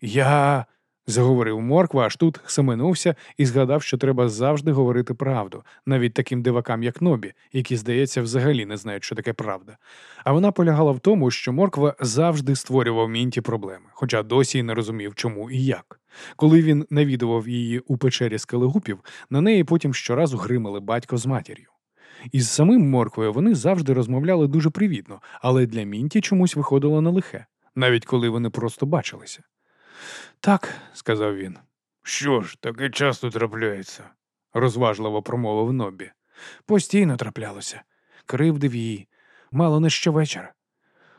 Я заговорив морква, аж тут семенувся і згадав, що треба завжди говорити правду, навіть таким дивакам, як Нобі, які, здається, взагалі не знають, що таке правда. А вона полягала в тому, що морква завжди створював мінті проблеми, хоча досі й не розумів, чому і як. Коли він навідував її у печері скелегупів, на неї потім щоразу гримали батько з матір'ю. Із самим морквою вони завжди розмовляли дуже привітно, але для мінті чомусь виходило на лихе, навіть коли вони просто бачилися. Так, сказав він. Що ж, таке часто трапляється, розважливо промовив Нобі. Постійно траплялося. Кривдив її, мало не щовечора.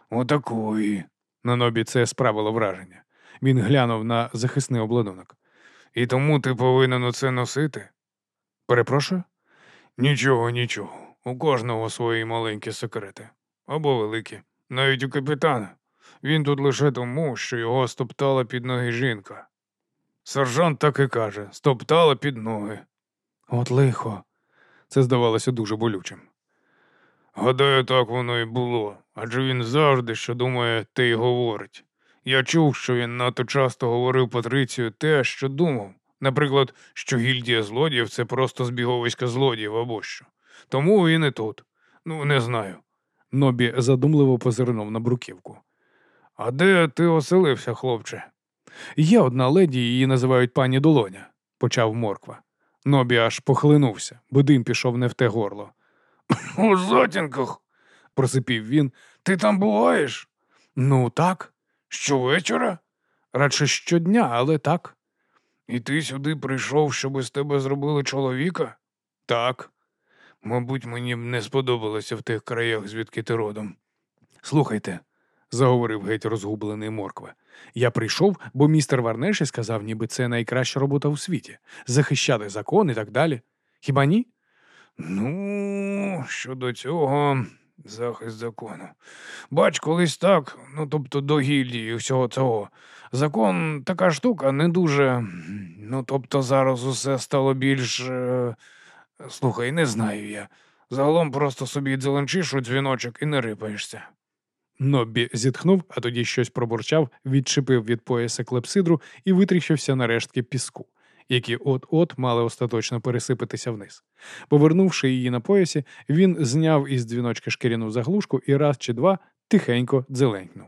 Отакої. На нобі це справило враження. Він глянув на захисний обладунок. І тому ти повинен оце носити? Перепрошую? Нічого, нічого. У кожного свої маленькі секрети або великі, навіть у капітана. Він тут лише тому, що його стоптала під ноги жінка. Сержант так і каже стоптала під ноги. От лихо. Це здавалося дуже болючим. Гадаю, так воно і було, адже він завжди, що думає, те й говорить. Я чув, що він надто часто говорив Патрицію те, що думав. Наприклад, що гільдія злодіїв це просто збіговиська злодіїв або що. Тому і тут. Ну, не знаю. Нобі задумливо позирнув на бруківку. А де ти оселився, хлопче? Є одна леді, її називають пані Долоня, почав морква. Нобі аж похлинувся, бо дим пішов не в те горло. У затінках, просипів він. Ти там буваєш? Ну, так. Щовечора? Радше щодня, але так. І ти сюди прийшов, щоб з тебе зробили чоловіка? Так. Мабуть, мені б не сподобалося в тих краях, звідки ти родом. Слухайте, заговорив геть розгублений морква. Я прийшов, бо містер Варнеші сказав, ніби це найкраща робота у світі захищати закон і так далі. Хіба ні? Ну, щодо цього, захист закону. Бач, колись так, ну тобто до гільдії всього цього. Закон така штука не дуже. Ну, тобто, зараз усе стало більш. Е... Слухай, не знаю я. Загалом просто собі дзеленчиш у дзвіночок і не рипаєшся. Ноббі зітхнув, а тоді щось пробурчав, відчепив від пояса клепсидру і витріщився на рештки піску. Які от-от мали остаточно пересипатися вниз. Повернувши її на поясі, він зняв із дзвіночка шкіряну заглушку і раз чи два тихенько дзеленькнув.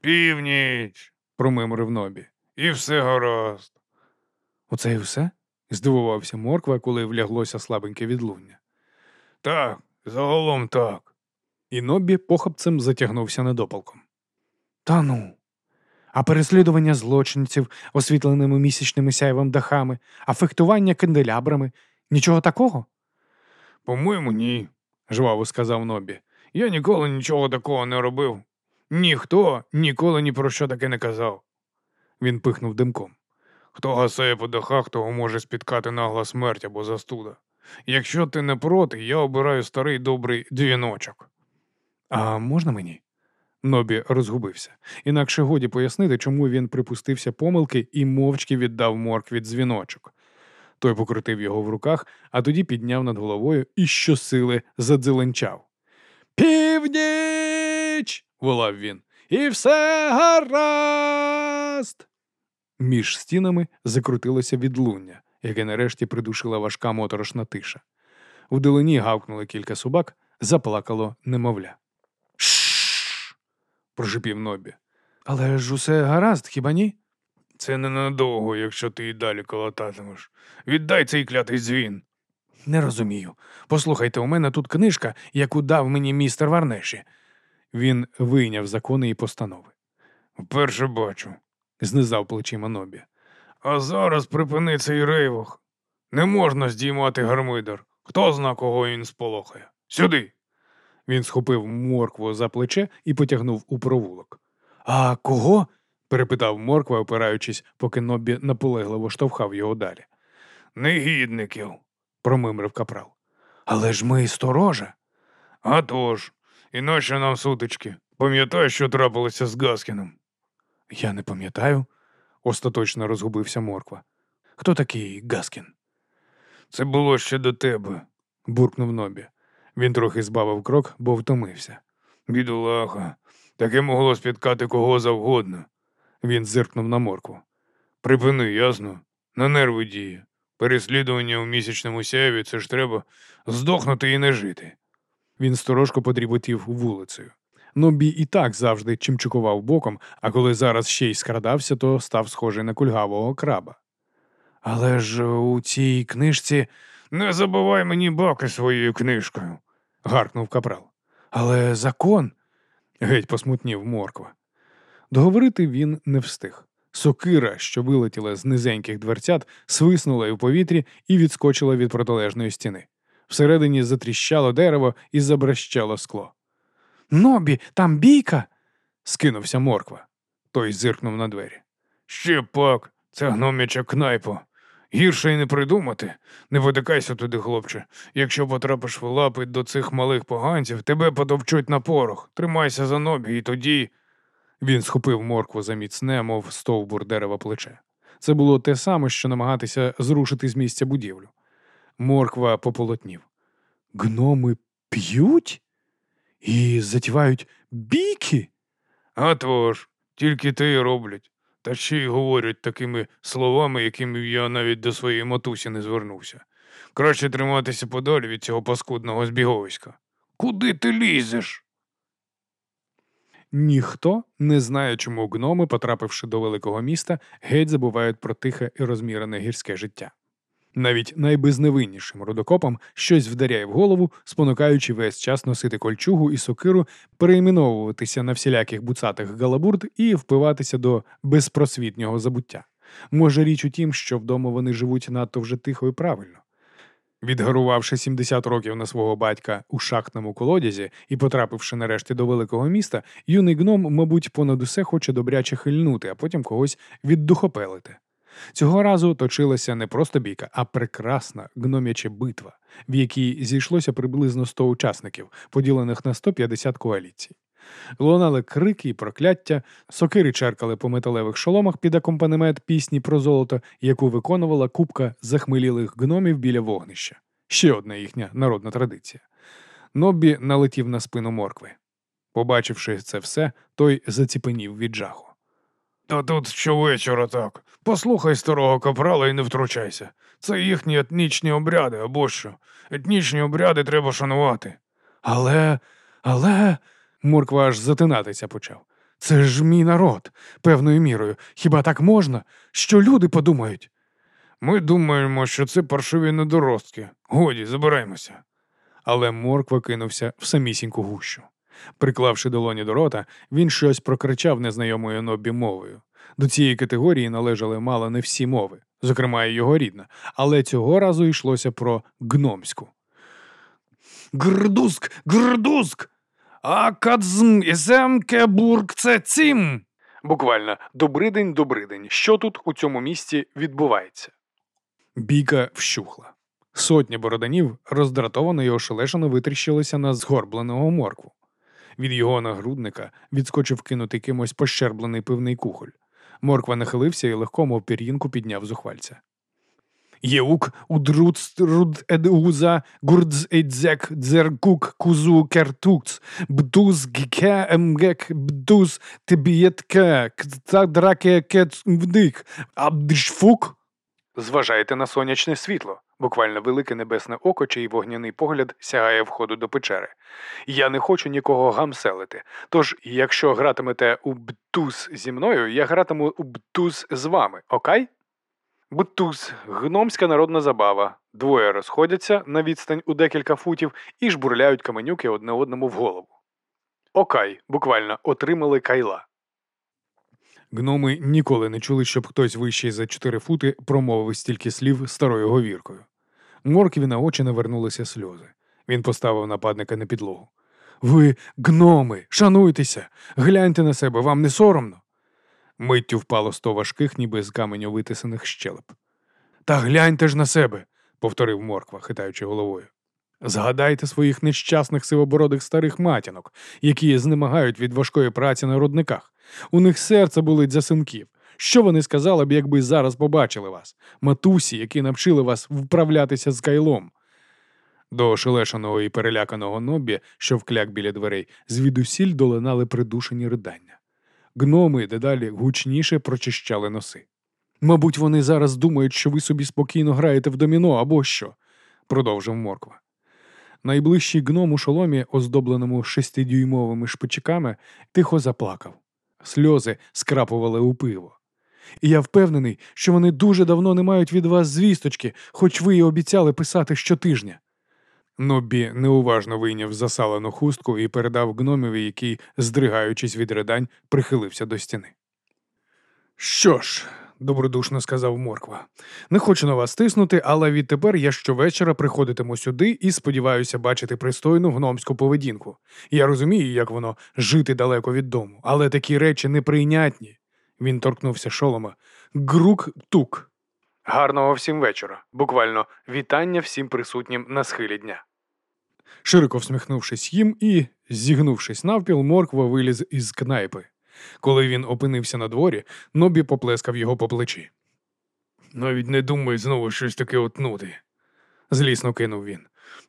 Північ, Промимрив Нобі. і все гаразд. Оце і все? здивувався морква, коли вляглося слабеньке відлуння. Так, загалом так. І Нобі похапцем затягнувся недопалком. Та ну. А переслідування злочинців, освітленими місячними сяйвом дахами, а фехтування канделябрами нічого такого? По-моєму, ні. жваво сказав Нобі. Я ніколи нічого такого не робив. Ніхто ніколи ні про що таке не казав. Він пихнув димком. Хто гасає по дахах, того може спіткати нагла смерть або застуда. Якщо ти не проти, я обираю старий добрий дзвіночок. А можна мені? Нобі розгубився. Інакше годі пояснити, чому він припустився помилки і мовчки віддав моркві дзвіночок. Той покрутив його в руках, а тоді підняв над головою і щосили задзеленчав. Північ. волав він. І все гаразд. Між стінами закрутилося відлуння, яке нарешті придушила важка моторошна тиша. Вдалині гавкнули кілька собак, заплакало немовля. Шш. прошипів Нобі. Але ж усе гаразд, хіба ні? Це ненадовго, якщо ти і далі колотатимеш. Віддай цей клятий дзвін. Не розумію. Послухайте, у мене тут книжка, яку дав мені містер Варнеші. Він вийняв закони і постанови. Вперше бачу. Знизав плечима Нобі. А зараз припини цей рейвох. Не можна здіймати гармидер. Хто зна, кого він сполохає? Сюди. Він схопив моркву за плече і потягнув у провулок. А кого? перепитав морква, опираючись, поки Нобі наполегливо штовхав його далі. Негідників, промимрив капрал. Але ж ми сторожа. А тож, і нащо нам сутички? Пам'ятаєш, що трапилося з Гаскіном? Я не пам'ятаю, остаточно розгубився морква. Хто такий Гаскін? Це було ще до тебе, буркнув Нобі. Він трохи збавив крок, бо втомився. Бідолаха, таке могло спіткати кого завгодно. Він зиркнув на моркву. Припини, ясно, на нерви діє. Переслідування у місячному сяєві це ж треба здохнути і не жити. Він сторожко подріботів вулицею. Нобі і так завжди чимчукував боком, а коли зараз ще й скрадався, то став схожий на кульгавого краба. Але ж у цій книжці не забувай мені баки своєю книжкою, гаркнув капрал. Але закон. геть посмутнів морква. Договорити він не встиг. Сокира, що вилетіла з низеньких дверцят, свиснула у повітрі і відскочила від протилежної стіни. Всередині затріщало дерево і забрещало скло. Нобі, там бійка. скинувся морква. Той зиркнув на двері. Ще пак, це гномяча кнайпа. Гірше й не придумати. Не потикайся туди, хлопче. Якщо потрапиш в лапи до цих малих поганців, тебе потовчуть на порох. Тримайся за нобі, і тоді. Він схопив моркву за міцне, мов стовбур дерева плече. Це було те саме, що намагатися зрушити з місця будівлю. Морква пополотнів. Гноми п'ють і затівають бійки? А тож, тільки й роблять. Та ще й говорять такими словами, якими я навіть до своєї матусі не звернувся. Краще триматися подалі від цього паскудного збіговиська. Куди ти лізеш? Ніхто не знає, чому гноми, потрапивши до великого міста, геть забувають про тихе і розмірене гірське життя. Навіть найбезневиннішим рудокопам щось вдаряє в голову, спонукаючи весь час носити кольчугу і сокиру, перейменовуватися на всіляких буцатих галабурд і впиватися до безпросвітнього забуття. Може, річ у тім, що вдома вони живуть надто вже тихо і правильно. Відгарувавши 70 років на свого батька у шахтному колодязі і потрапивши нарешті до великого міста, юний гном, мабуть, понад усе хоче добряче хильнути, а потім когось віддухопелити. Цього разу точилася не просто бійка, а прекрасна гном'яча битва, в якій зійшлося приблизно 100 учасників, поділених на 150 коаліцій. Лунали крики і прокляття, сокири черкали по металевих шоломах під акомпанемент пісні про золото, яку виконувала купка захмелілих гномів біля вогнища. Ще одна їхня народна традиція. Ноббі налетів на спину моркви. Побачивши це все, той заціпенів від жаху. Та тут щовечора так. Послухай старого капрала і не втручайся. Це їхні етнічні обряди або що. Етнічні обряди треба шанувати. Але, але. Морква аж затинатися почав. Це ж мій народ, певною мірою. Хіба так можна? Що люди подумають? Ми думаємо, що це паршиві недоростки. Годі, забираємося. Але морква кинувся в самісіньку гущу. Приклавши долоні до рота, він щось прокричав незнайомою нобі мовою. До цієї категорії належали мало не всі мови, зокрема і його рідна, але цього разу йшлося про гномську. Грдуск, грдуск! Акадзм це цім. Буквально добридень, добридень. Що тут у цьому місті відбувається? Бійка вщухла. Сотні бороданів роздратовано й ошелешено витріщилися на згорбленого моркву. Від його нагрудника відскочив кинути кимось пощерблений пивний кухоль. Морква нахилився і легко, мов пір'їнку, підняв зухвальця. Єук удруцтруд едуза гурдз едзек дзеркук кузу кертукц бдуз гіке емгек бдуз тебієтке ктадраке кецвдик абдшфук. Зважайте на сонячне світло. Буквально велике небесне око, чий вогняний погляд сягає входу до печери. Я не хочу нікого гамселити. Тож, якщо гратимете у бтуз зі мною, я гратиму у бтуз з вами, окей? Бтуз гномська народна забава. Двоє розходяться на відстань у декілька футів і жбурляють каменюки одне одному в голову. Окай, буквально отримали кайла. Гноми ніколи не чули, щоб хтось вищий за чотири фути промовив стільки слів старою говіркою. Моркві на очі навернулися сльози. Він поставив нападника на підлогу. Ви, гноми, шануйтеся, гляньте на себе, вам не соромно. Миттю впало сто важких, ніби з каменю витисаних щелеп. Та гляньте ж на себе, повторив морква, хитаючи головою. Згадайте своїх нещасних сивобородих старих матінок, які знемагають від важкої праці на рудниках. У них серце болить за синків. Що вони сказали б, якби зараз побачили вас, матусі, які навчили вас вправлятися з кайлом? До ошелешеного і переляканого нобі, що вкляк біля дверей, звідусіль долинали придушені ридання. Гноми дедалі гучніше прочищали носи. Мабуть, вони зараз думають, що ви собі спокійно граєте в доміно або що, продовжив морква. Найближчий гном у шоломі, оздобленому шестидюймовими шпичиками, тихо заплакав. Сльози скрапували у пиво. І я впевнений, що вони дуже давно не мають від вас звісточки, хоч ви й обіцяли писати щотижня. Ноббі неуважно вийняв засалену хустку і передав гномові, який, здригаючись від ридань, прихилився до стіни. Що ж, добродушно сказав Морква, не хочу на вас тиснути, але відтепер я щовечора приходитиму сюди і сподіваюся бачити пристойну гномську поведінку. Я розумію, як воно жити далеко від дому, але такі речі неприйнятні. Він торкнувся шолома. Грук тук. Гарного всім вечора. Буквально вітання всім присутнім на схилі дня. Широко всміхнувшись їм і, зігнувшись навпіл, морква виліз із кнайпи. Коли він опинився на дворі, Нобі поплескав його по плечі. Навіть не думай знову щось таке отнути, злісно кинув він.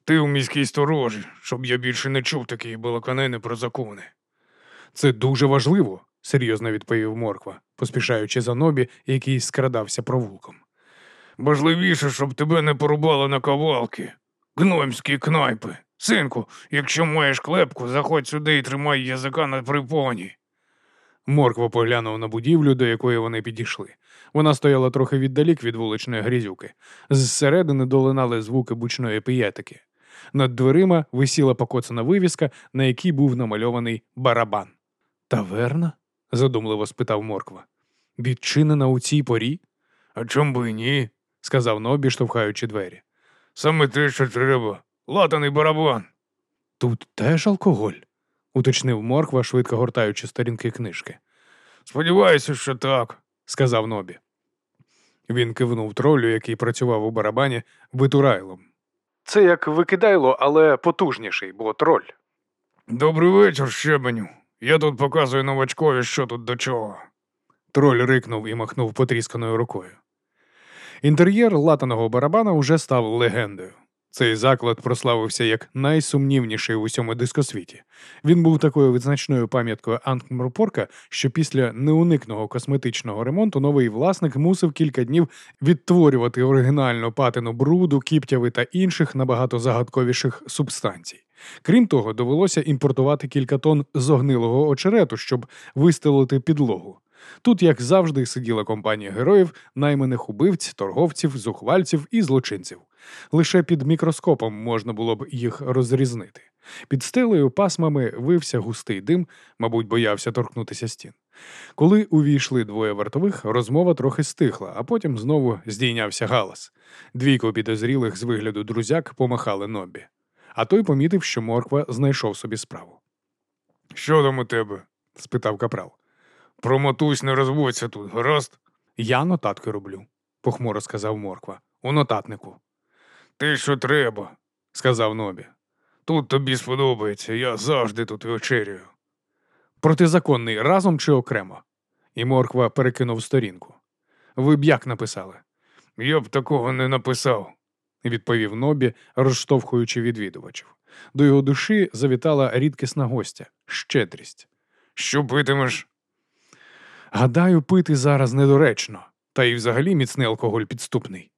Ти у міській сторожі, щоб я більше не чув такої балаканини про закони. Це дуже важливо, серйозно відповів Морква, поспішаючи за нобі, який скрадався провулком. Важливіше, щоб тебе не порубало на кавалки. Гномські кнайпи. Синку, якщо маєш клепку, заходь сюди і тримай язика на припоні. Морква поглянув на будівлю, до якої вони підійшли. Вона стояла трохи віддалік від вуличної грізюки. Зсередини долинали звуки бучної пієтики. Над дверима висіла покоцана вивіска, на якій був намальований барабан. Таверна? Задумливо спитав Морква. Відчинена у цій порі? А чом би і ні? сказав Нобі, штовхаючи двері. Саме те, що треба. Латаний барабан. Тут теж алкоголь, уточнив Морква, швидко гортаючи сторінки книжки. Сподіваюся, що так, сказав Нобі. Він кивнув тролю, який працював у барабані, витурайлом. Це як викидайло, але потужніший, бо троль. Добрий вечір, щебеню. Я тут показую новачкові, що тут до чого. Троль рикнув і махнув потрісканою рукою. Інтер'єр латаного барабана уже став легендою. Цей заклад прославився як найсумнівніший у усьому дискосвіті. Він був такою визначною пам'яткою Анкморпорка, що після неуникного косметичного ремонту новий власник мусив кілька днів відтворювати оригінальну патину бруду, кіптяви та інших набагато загадковіших субстанцій. Крім того, довелося імпортувати кілька тонн зогнилого очерету, щоб вистелити підлогу. Тут, як завжди, сиділа компанія героїв, найманих убивць, торговців, зухвальців і злочинців. Лише під мікроскопом можна було б їх розрізнити. Під стелею пасмами вився густий дим, мабуть, боявся торкнутися стін. Коли увійшли двоє вартових, розмова трохи стихла, а потім знову здійнявся галас. Двійко підозрілих з вигляду друзяк помахали нобі. А той помітив, що морква знайшов собі справу. Що там у тебе? спитав капрал. Про матусь не розводься тут, гаразд? Я нотатки роблю, похмуро сказав морква. У нотатнику. Ти що треба, сказав Нобі. Тут тобі сподобається, я завжди тут вечерюю. Протизаконний разом чи окремо? І морква перекинув сторінку. Ви б як написали? Я б такого не написав, відповів Нобі, розштовхуючи відвідувачів. До його душі завітала рідкісна гостя щедрість. Що питимеш? Гадаю, пити зараз недоречно, та й взагалі міцний алкоголь підступний.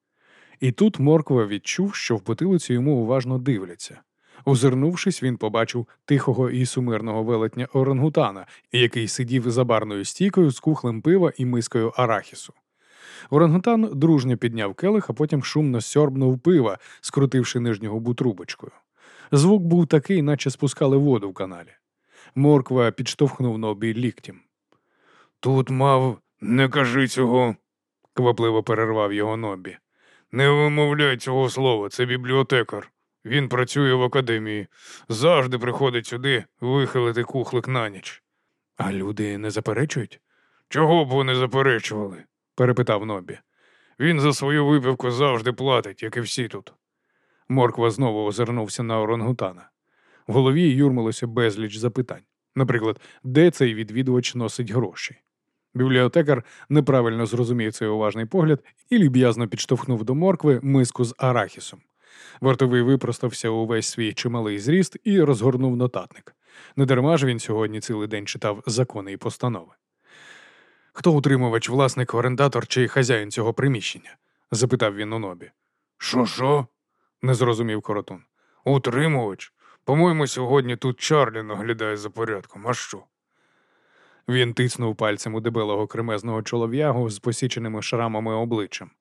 І тут Морква відчув, що в потилицю йому уважно дивляться. Озирнувшись, він побачив тихого і сумирного велетня орангутана, який сидів за барною стійкою з кухлем пива і мискою арахісу. Орангутан дружньо підняв келих, а потім шумно сьорбнув пива, скрутивши нижню губу трубочкою. Звук був такий, наче спускали воду в каналі. Морква підштовхнув нобі ліктем. Тут мав, не кажи цього, квапливо перервав його Нобі. Не вимовляй цього слова, це бібліотекар. Він працює в академії, завжди приходить сюди вихилити кухлик на ніч. А люди не заперечують? Чого б вони заперечували? Перепитав Нобі. Він за свою випивку завжди платить, як і всі тут. Морква знову озирнувся на орангутана. В голові юрмилося безліч запитань. Наприклад, де цей відвідувач носить гроші? Бібліотекар неправильно зрозумів цей уважний погляд і люб'язно підштовхнув до моркви миску з арахісом. Вартовий випростався увесь свій чималий зріст і розгорнув нотатник. Недарма ж він сьогодні цілий день читав закони і постанови. Хто утримувач, власник, орендатор чи хазяїн цього приміщення? запитав він у нобі. Що, що? не зрозумів коротун. Утримувач? По-моєму, сьогодні тут Чарлі наглядає за порядком, а що? Він тиснув пальцем у дебелого кремезного чолов'ягу з посіченими шрамами обличчям.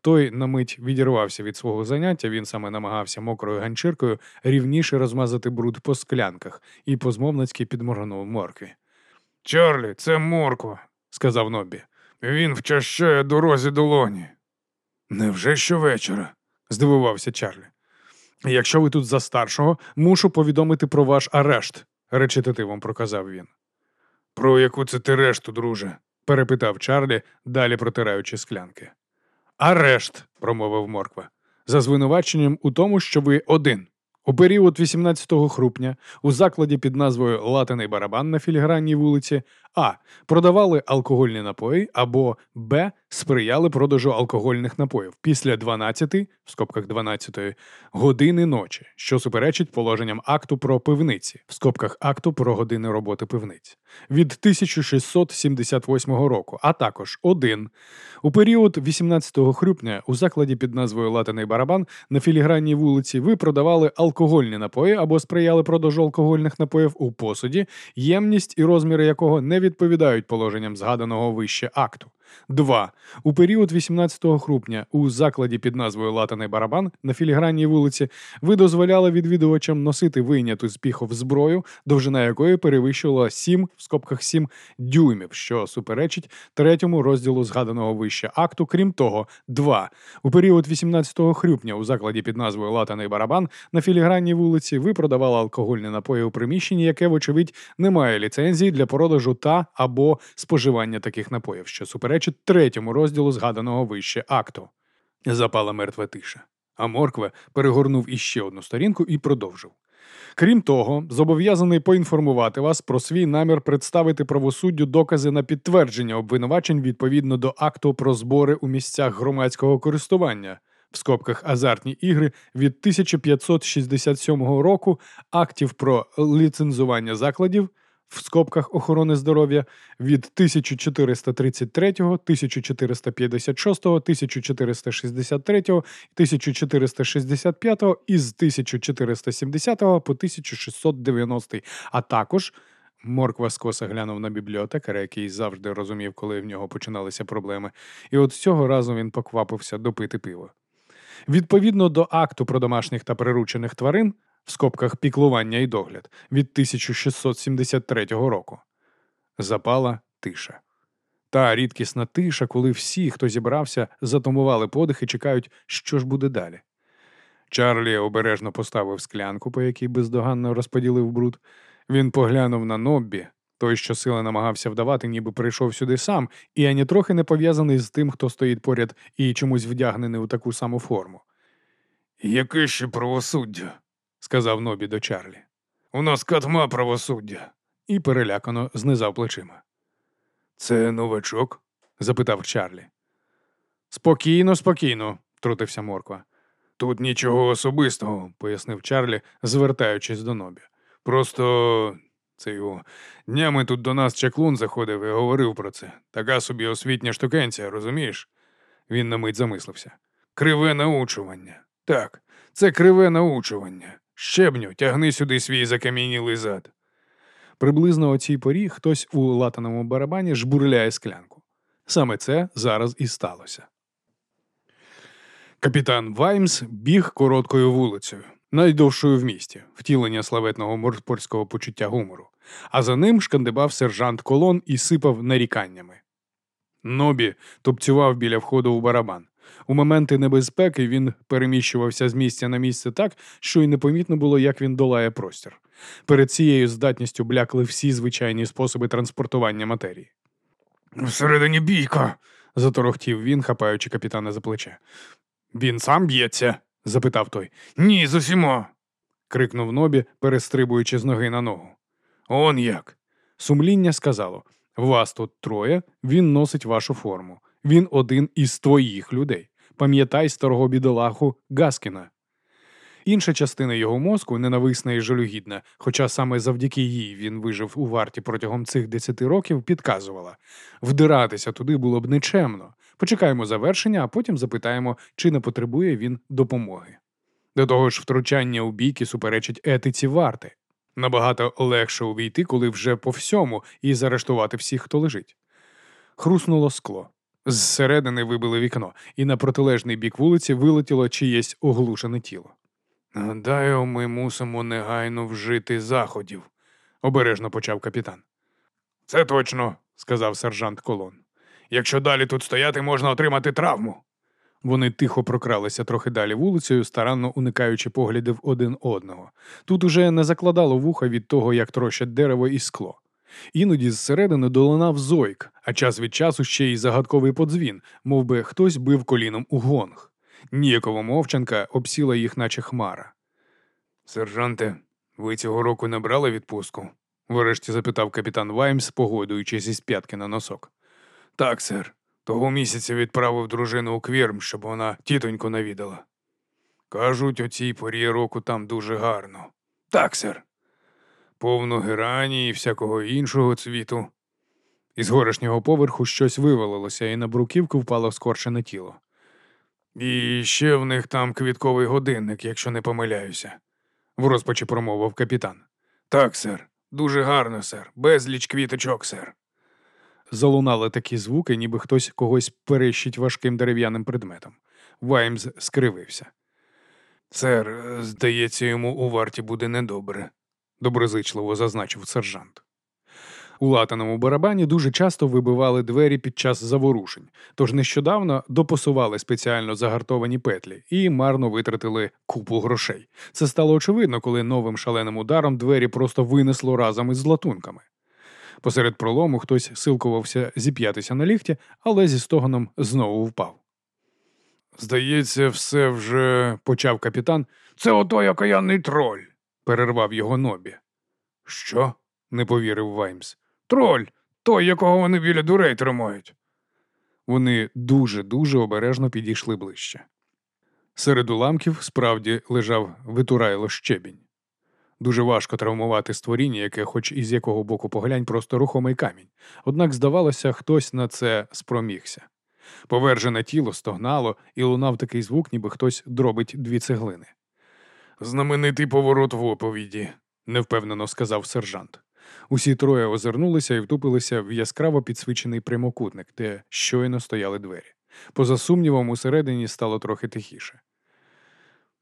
Той на мить відірвався від свого заняття, він саме намагався мокрою ганчіркою рівніше розмазати бруд по склянках і позмовницьки підморгнув моркві. Чарлі, це морква, сказав Нобі. Він вчащає дорозі долоні. Невже щовечора? здивувався Чарлі. Якщо ви тут за старшого, мушу повідомити про ваш арешт, речитативом проказав він. Про яку це ти решту, друже? перепитав Чарлі, далі протираючи склянки. Арешт, промовив морква, за звинуваченням у тому, що ви один. У період 18 хрупня у закладі під назвою Латиний барабан на філігранній вулиці А. Продавали алкогольні напої або Б. Сприяли продажу алкогольних напоїв після 12 в скобках 12 години ночі, що суперечить положенням акту про пивниці в скобках акту про години роботи пивниць від 1678 року, а також один. У період 18 хрупня у закладі під назвою Латиний барабан на філігранній вулиці ви продавали алкогольні напої або сприяли продажу алкогольних напоїв у посуді, ємність і розміри якого не відповідають положенням згаданого вище акту. 2. У період 18 хрупня у закладі під назвою Латаний барабан на філігранній вулиці ви дозволяли відвідувачам носити вийняту з піхов зброю, довжина якої перевищувала 7 в скобках 7 дюймів, що суперечить третьому розділу згаданого вище акту. Крім того, 2. У період 18 хрупня у закладі під назвою Латаний барабан на філігранній вулиці ви продавали алкогольні напої у приміщенні, яке, вочевидь, не має ліцензії для продажу та або споживання таких напоїв, що суперечить третьому розділу згаданого вище акту. Запала мертва тиша. А Моркве перегорнув іще одну сторінку і продовжив. Крім того, зобов'язаний поінформувати вас про свій намір представити правосуддю докази на підтвердження обвинувачень відповідно до акту про збори у місцях громадського користування в скобках азартні ігри від 1567 року актів про ліцензування закладів в скобках охорони здоров'я від 1433, 1456, 1463, 1465 і з 1470 по 1690, а також Морква скоса глянув на бібліотекаря, який завжди розумів, коли в нього починалися проблеми, і от цього разу він поквапився допити пиво. Відповідно до акту про домашніх та приручених тварин, в скобках піклування і догляд від 1673 року, запала тиша. Та рідкісна тиша, коли всі, хто зібрався, затумували подих і чекають, що ж буде далі. Чарлі обережно поставив склянку, по якій бездоганно розподілив бруд. Він поглянув на Ноббі, той, що сила намагався вдавати, ніби прийшов сюди сам, і ані трохи не пов'язаний з тим, хто стоїть поряд і чомусь вдягнений у таку саму форму. Яке ще правосуддя? Сказав Нобі до Чарлі. У нас катма правосуддя. І перелякано знизав плечима. Це новачок? запитав Чарлі. Спокійно, спокійно, трутився Морква. Тут нічого особистого, пояснив Чарлі, звертаючись до Нобі. Просто це його днями тут до нас чаклун заходив і говорив про це. Така собі освітня штукенція, розумієш? Він на мить замислився. Криве научування. Так, це криве научування. Щебню, тягни сюди свій закам'янілий зад. Приблизно о цій порі хтось у латаному барабані жбурляє склянку. Саме це зараз і сталося. Капітан Ваймс біг короткою вулицею, найдовшою в місті, втілення славетного морпорського почуття гумору, а за ним шкандибав сержант колон і сипав наріканнями. Нобі топцював біля входу у барабан. У моменти небезпеки він переміщувався з місця на місце так, що й непомітно було, як він долає простір. Перед цією здатністю блякли всі звичайні способи транспортування матерії. Всередині бійка, заторохтів він, хапаючи капітана за плече. Він сам б'ється? запитав той. Ні, з усіма. крикнув Нобі, перестрибуючи з ноги на ногу. Он як. Сумління сказало вас тут троє, він носить вашу форму. Він один із твоїх людей. Пам'ятай старого бідолаху Гаскіна. Інша частина його мозку, ненависна і жалюгідна, хоча саме завдяки їй він вижив у варті протягом цих десяти років, підказувала вдиратися туди було б нечемно. Почекаємо завершення, а потім запитаємо, чи не потребує він допомоги. До того ж, втручання у бійки суперечить етиці варти. Набагато легше увійти, коли вже по всьому, і заарештувати всіх, хто лежить. Хруснуло скло. Зсередини вибили вікно, і на протилежний бік вулиці вилетіло чиєсь оглушене тіло. Гадаю, ми мусимо негайно вжити заходів, обережно почав капітан. Це точно, сказав сержант Колон. Якщо далі тут стояти, можна отримати травму. Вони тихо прокралися трохи далі вулицею, старанно уникаючи поглядів один одного. Тут уже не закладало вуха від того, як трощать дерево і скло. Іноді зсередини долинав зойк, а час від часу ще й загадковий подзвін, мов би хтось бив коліном у гонг. Ніякова мовчанка обсіла їх, наче хмара. Сержанте, ви цього року не брали відпустку? врешті запитав капітан Ваймс, погойдуючись із п'ятки на носок. Так, сер. Того місяця відправив дружину у квірм, щоб вона тітоньку навідала. Кажуть, о цій порі року там дуже гарно. Так, сер. Повно герані і всякого іншого цвіту. Із горишнього поверху щось вивалилося, і на бруківку впало скорчене тіло. І ще в них там квітковий годинник, якщо не помиляюся, в розпачі промовив капітан. Так, сер, дуже гарно, сер, безліч квіточок, сер. Залунали такі звуки, ніби хтось когось перещить важким дерев'яним предметом. Ваймс скривився. Сер, здається, йому у варті буде недобре, доброзичливо зазначив сержант. У латаному барабані дуже часто вибивали двері під час заворушень, тож нещодавно допасували спеціально загартовані петлі і марно витратили купу грошей. Це стало очевидно, коли новим шаленим ударом двері просто винесло разом із латунками. Посеред пролому хтось силкувався зіп'ятися на ліхті, але зі стогоном знову впав. Здається, все вже почав капітан. Це отой окаянний троль, перервав його нобі. Що? не повірив Ваймс. Троль, той, якого вони біля дурей тримають. Вони дуже-дуже обережно підійшли ближче. Серед уламків справді лежав витурайло щебінь. Дуже важко травмувати створіння, яке, хоч із якого боку поглянь, просто рухомий камінь. Однак, здавалося, хтось на це спромігся. Повержене тіло стогнало і лунав такий звук, ніби хтось дробить дві цеглини. Знаменитий поворот в оповіді, невпевнено сказав сержант. Усі троє озирнулися і втупилися в яскраво підсвічений прямокутник, де щойно стояли двері. Поза сумнівом, усередині стало трохи тихіше.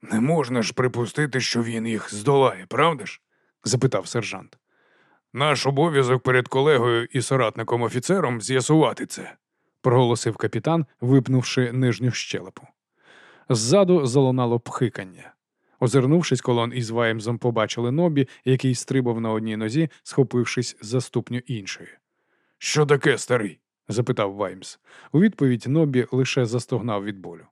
Не можна ж припустити, що він їх здолає, правда ж? запитав сержант. Наш обов'язок перед колегою і соратником офіцером з'ясувати це, проголосив капітан, випнувши нижню щелепу. Ззаду залунало пхикання. Озирнувшись, колон із Ваймзом побачили нобі, який стрибав на одній нозі, схопившись за ступню іншої. Що таке, старий? запитав Ваймс. У відповідь Нобі лише застогнав від болю.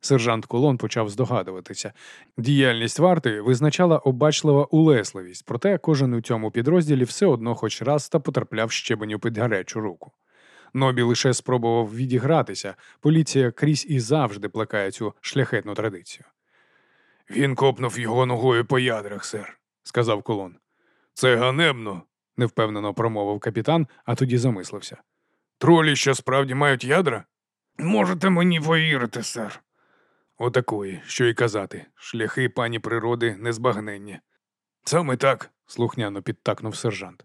Сержант Колон почав здогадуватися. Діяльність варти визначала обачлива улесливість, проте кожен у цьому підрозділі все одно хоч раз та потрапляв щебеню під гарячу руку. Нобі лише спробував відігратися, поліція крізь і завжди плекає цю шляхетну традицію. Він копнув його ногою по ядрах, сер, сказав колон. Це ганебно, невпевнено промовив капітан, а тоді замислився. Тролі, що справді мають ядра? Можете мені повірити, сер. Отакої, що й казати, шляхи пані природи незбагненні. Саме так, слухняно підтакнув сержант.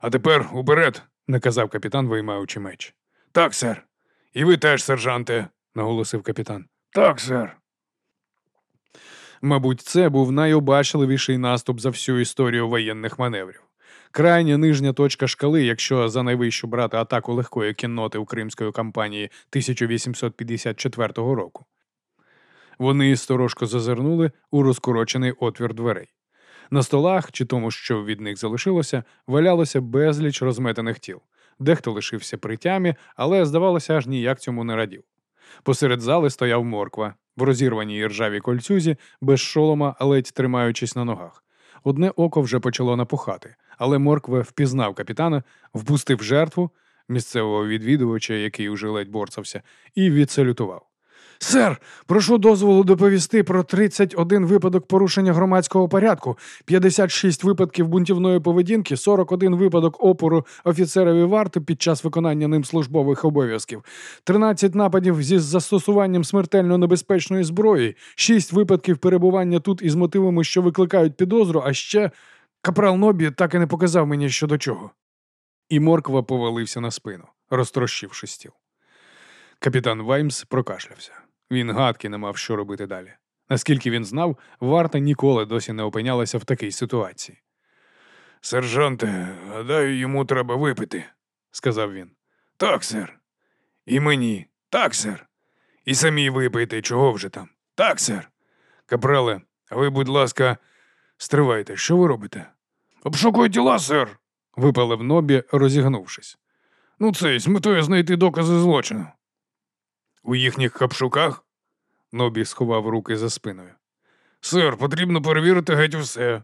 А тепер уперед, наказав капітан, виймаючи меч. Так, сер. І ви теж, сержанте, наголосив капітан. Так, сер. Мабуть, це був найобачливіший наступ за всю історію воєнних маневрів. Крайня нижня точка шкали, якщо за найвищу брати атаку легкої кінноти у Кримської кампанії 1854 року. Вони сторожко зазирнули у розкорочений отвір дверей. На столах, чи тому, що від них залишилося, валялося безліч розметаних тіл. Дехто лишився при тямі, але, здавалося, аж ніяк цьому не радів. Посеред зали стояв морква, в розірваній ржавій кольцюзі, без шолома, ледь тримаючись на ногах. Одне око вже почало напухати, але Моркве впізнав капітана, впустив жертву місцевого відвідувача, який уже ледь борцався, і відсалютував. Сер, прошу дозволу доповісти про 31 випадок порушення громадського порядку, 56 випадків бунтівної поведінки, 41 випадок опору офіцерові варти під час виконання ним службових обов'язків, 13 нападів зі застосуванням смертельно небезпечної зброї, 6 випадків перебування тут із мотивами, що викликають підозру, а ще капрал Нобі так і не показав мені що до чого. І морква повалився на спину, розтрощивши стіл. Капітан Ваймс прокашлявся. Він гадки не мав що робити далі. Наскільки він знав, варта ніколи досі не опинялася в такій ситуації. Сержанте, гадаю, йому треба випити, сказав він. Так, сер. І мені. Так, сер. І самі випийте, чого вже там. Так, сер. Капрале, ви, будь ласка, стривайте, що ви робите? Обшукую тіла, сер, випалив нобі, розігнувшись. Ну, це з метою знайти докази злочину. У їхніх хапшуках? Нобі сховав руки за спиною. Сер, потрібно перевірити геть усе.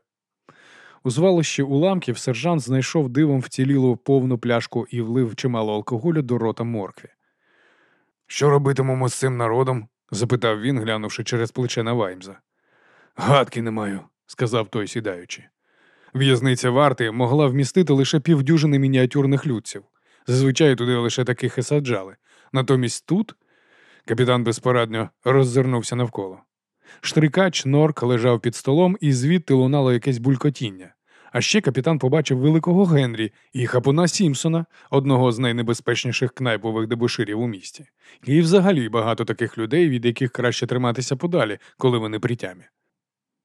У звалищі уламків сержант знайшов дивом вцілілу повну пляшку і влив чимало алкоголю до рота моркві. Що робитимемо з цим народом? запитав він, глянувши через плече на Ваймза. Гадки не маю, сказав той сідаючи. В'язниця варти могла вмістити лише півдюжини мініатюрних людців. Зазвичай туди лише таких і саджали. Натомість тут Капітан безпорадньо роззирнувся навколо. Штрикач Норк лежав під столом, і звідти лунало якесь булькотіння. А ще капітан побачив великого Генрі і хапуна Сімпсона, одного з найнебезпечніших кнайпових дебоширів у місті. І взагалі багато таких людей, від яких краще триматися подалі, коли вони при тямі.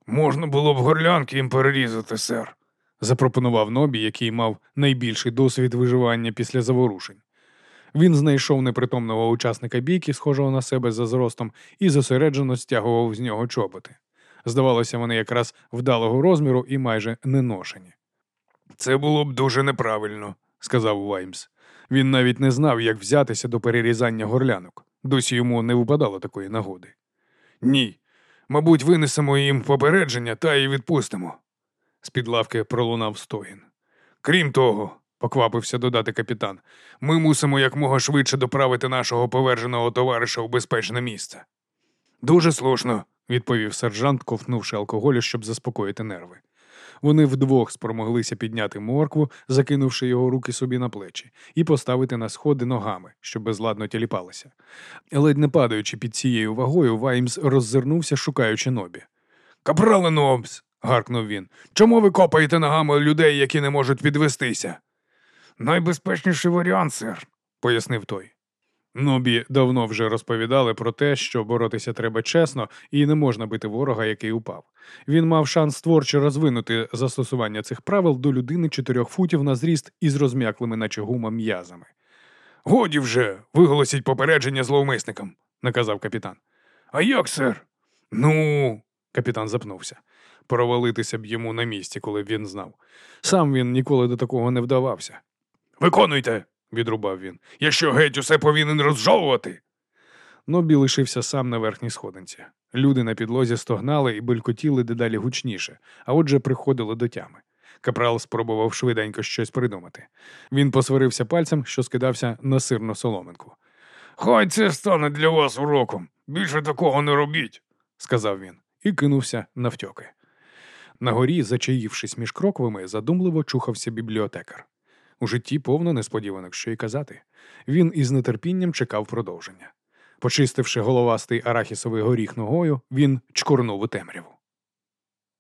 Можна було б горлянки їм перерізати, сер, запропонував Нобі, який мав найбільший досвід виживання після заворушень. Він знайшов непритомного учасника бійки, схожого на себе за зростом, і зосереджено стягував з нього чоботи. Здавалося, вони якраз вдалого розміру і майже не ношені. Це було б дуже неправильно, сказав Ваймс. Він навіть не знав, як взятися до перерізання горлянок. Досі йому не випадало такої нагоди. Ні. Мабуть, винесемо їм попередження та й відпустимо. З-під лавки пролунав стогін. Крім того, поквапився додати капітан. Ми мусимо якмога швидше доправити нашого поверженого товариша у безпечне місце. Дуже слушно. відповів сержант, ковтнувши алкоголю, щоб заспокоїти нерви. Вони вдвох спромоглися підняти моркву, закинувши його руки собі на плечі, і поставити на сходи ногами, щоб безладно тіліпалися. Ледь не падаючи під цією вагою, Ваймс роззирнувся, шукаючи нобі. Капрале Нобс, гаркнув він. Чому ви копаєте ногами людей, які не можуть підвестися? Найбезпечніший варіант, сер, пояснив той. Нобі давно вже розповідали про те, що боротися треба чесно і не можна бити ворога, який упав. Він мав шанс творчо розвинути застосування цих правил до людини чотирьох футів на зріст із розм'яклими, наче гума м'язами. Годі вже, виголосіть попередження зловмисникам, наказав капітан. А як, сер? Ну, капітан запнувся. Провалитися б йому на місці, коли б він знав. Сам він ніколи до такого не вдавався. Виконуйте, відрубав він. Я що геть усе повинен розжовувати. Нобі лишився сам на верхній сходинці. Люди на підлозі стогнали і белькотіли дедалі гучніше, а отже приходили до тями. Капрал спробував швиденько щось придумати. Він посварився пальцем, що скидався на сирну соломинку. Хай це стане для вас уроком. Більше такого не робіть, сказав він, і кинувся навтьоки. На горі, зачаївшись між кроквами, задумливо чухався бібліотекар. У житті повно несподіванок, що й казати. Він із нетерпінням чекав продовження. Почистивши головастий арахісовий горіх ногою, він чкурнув у темряву.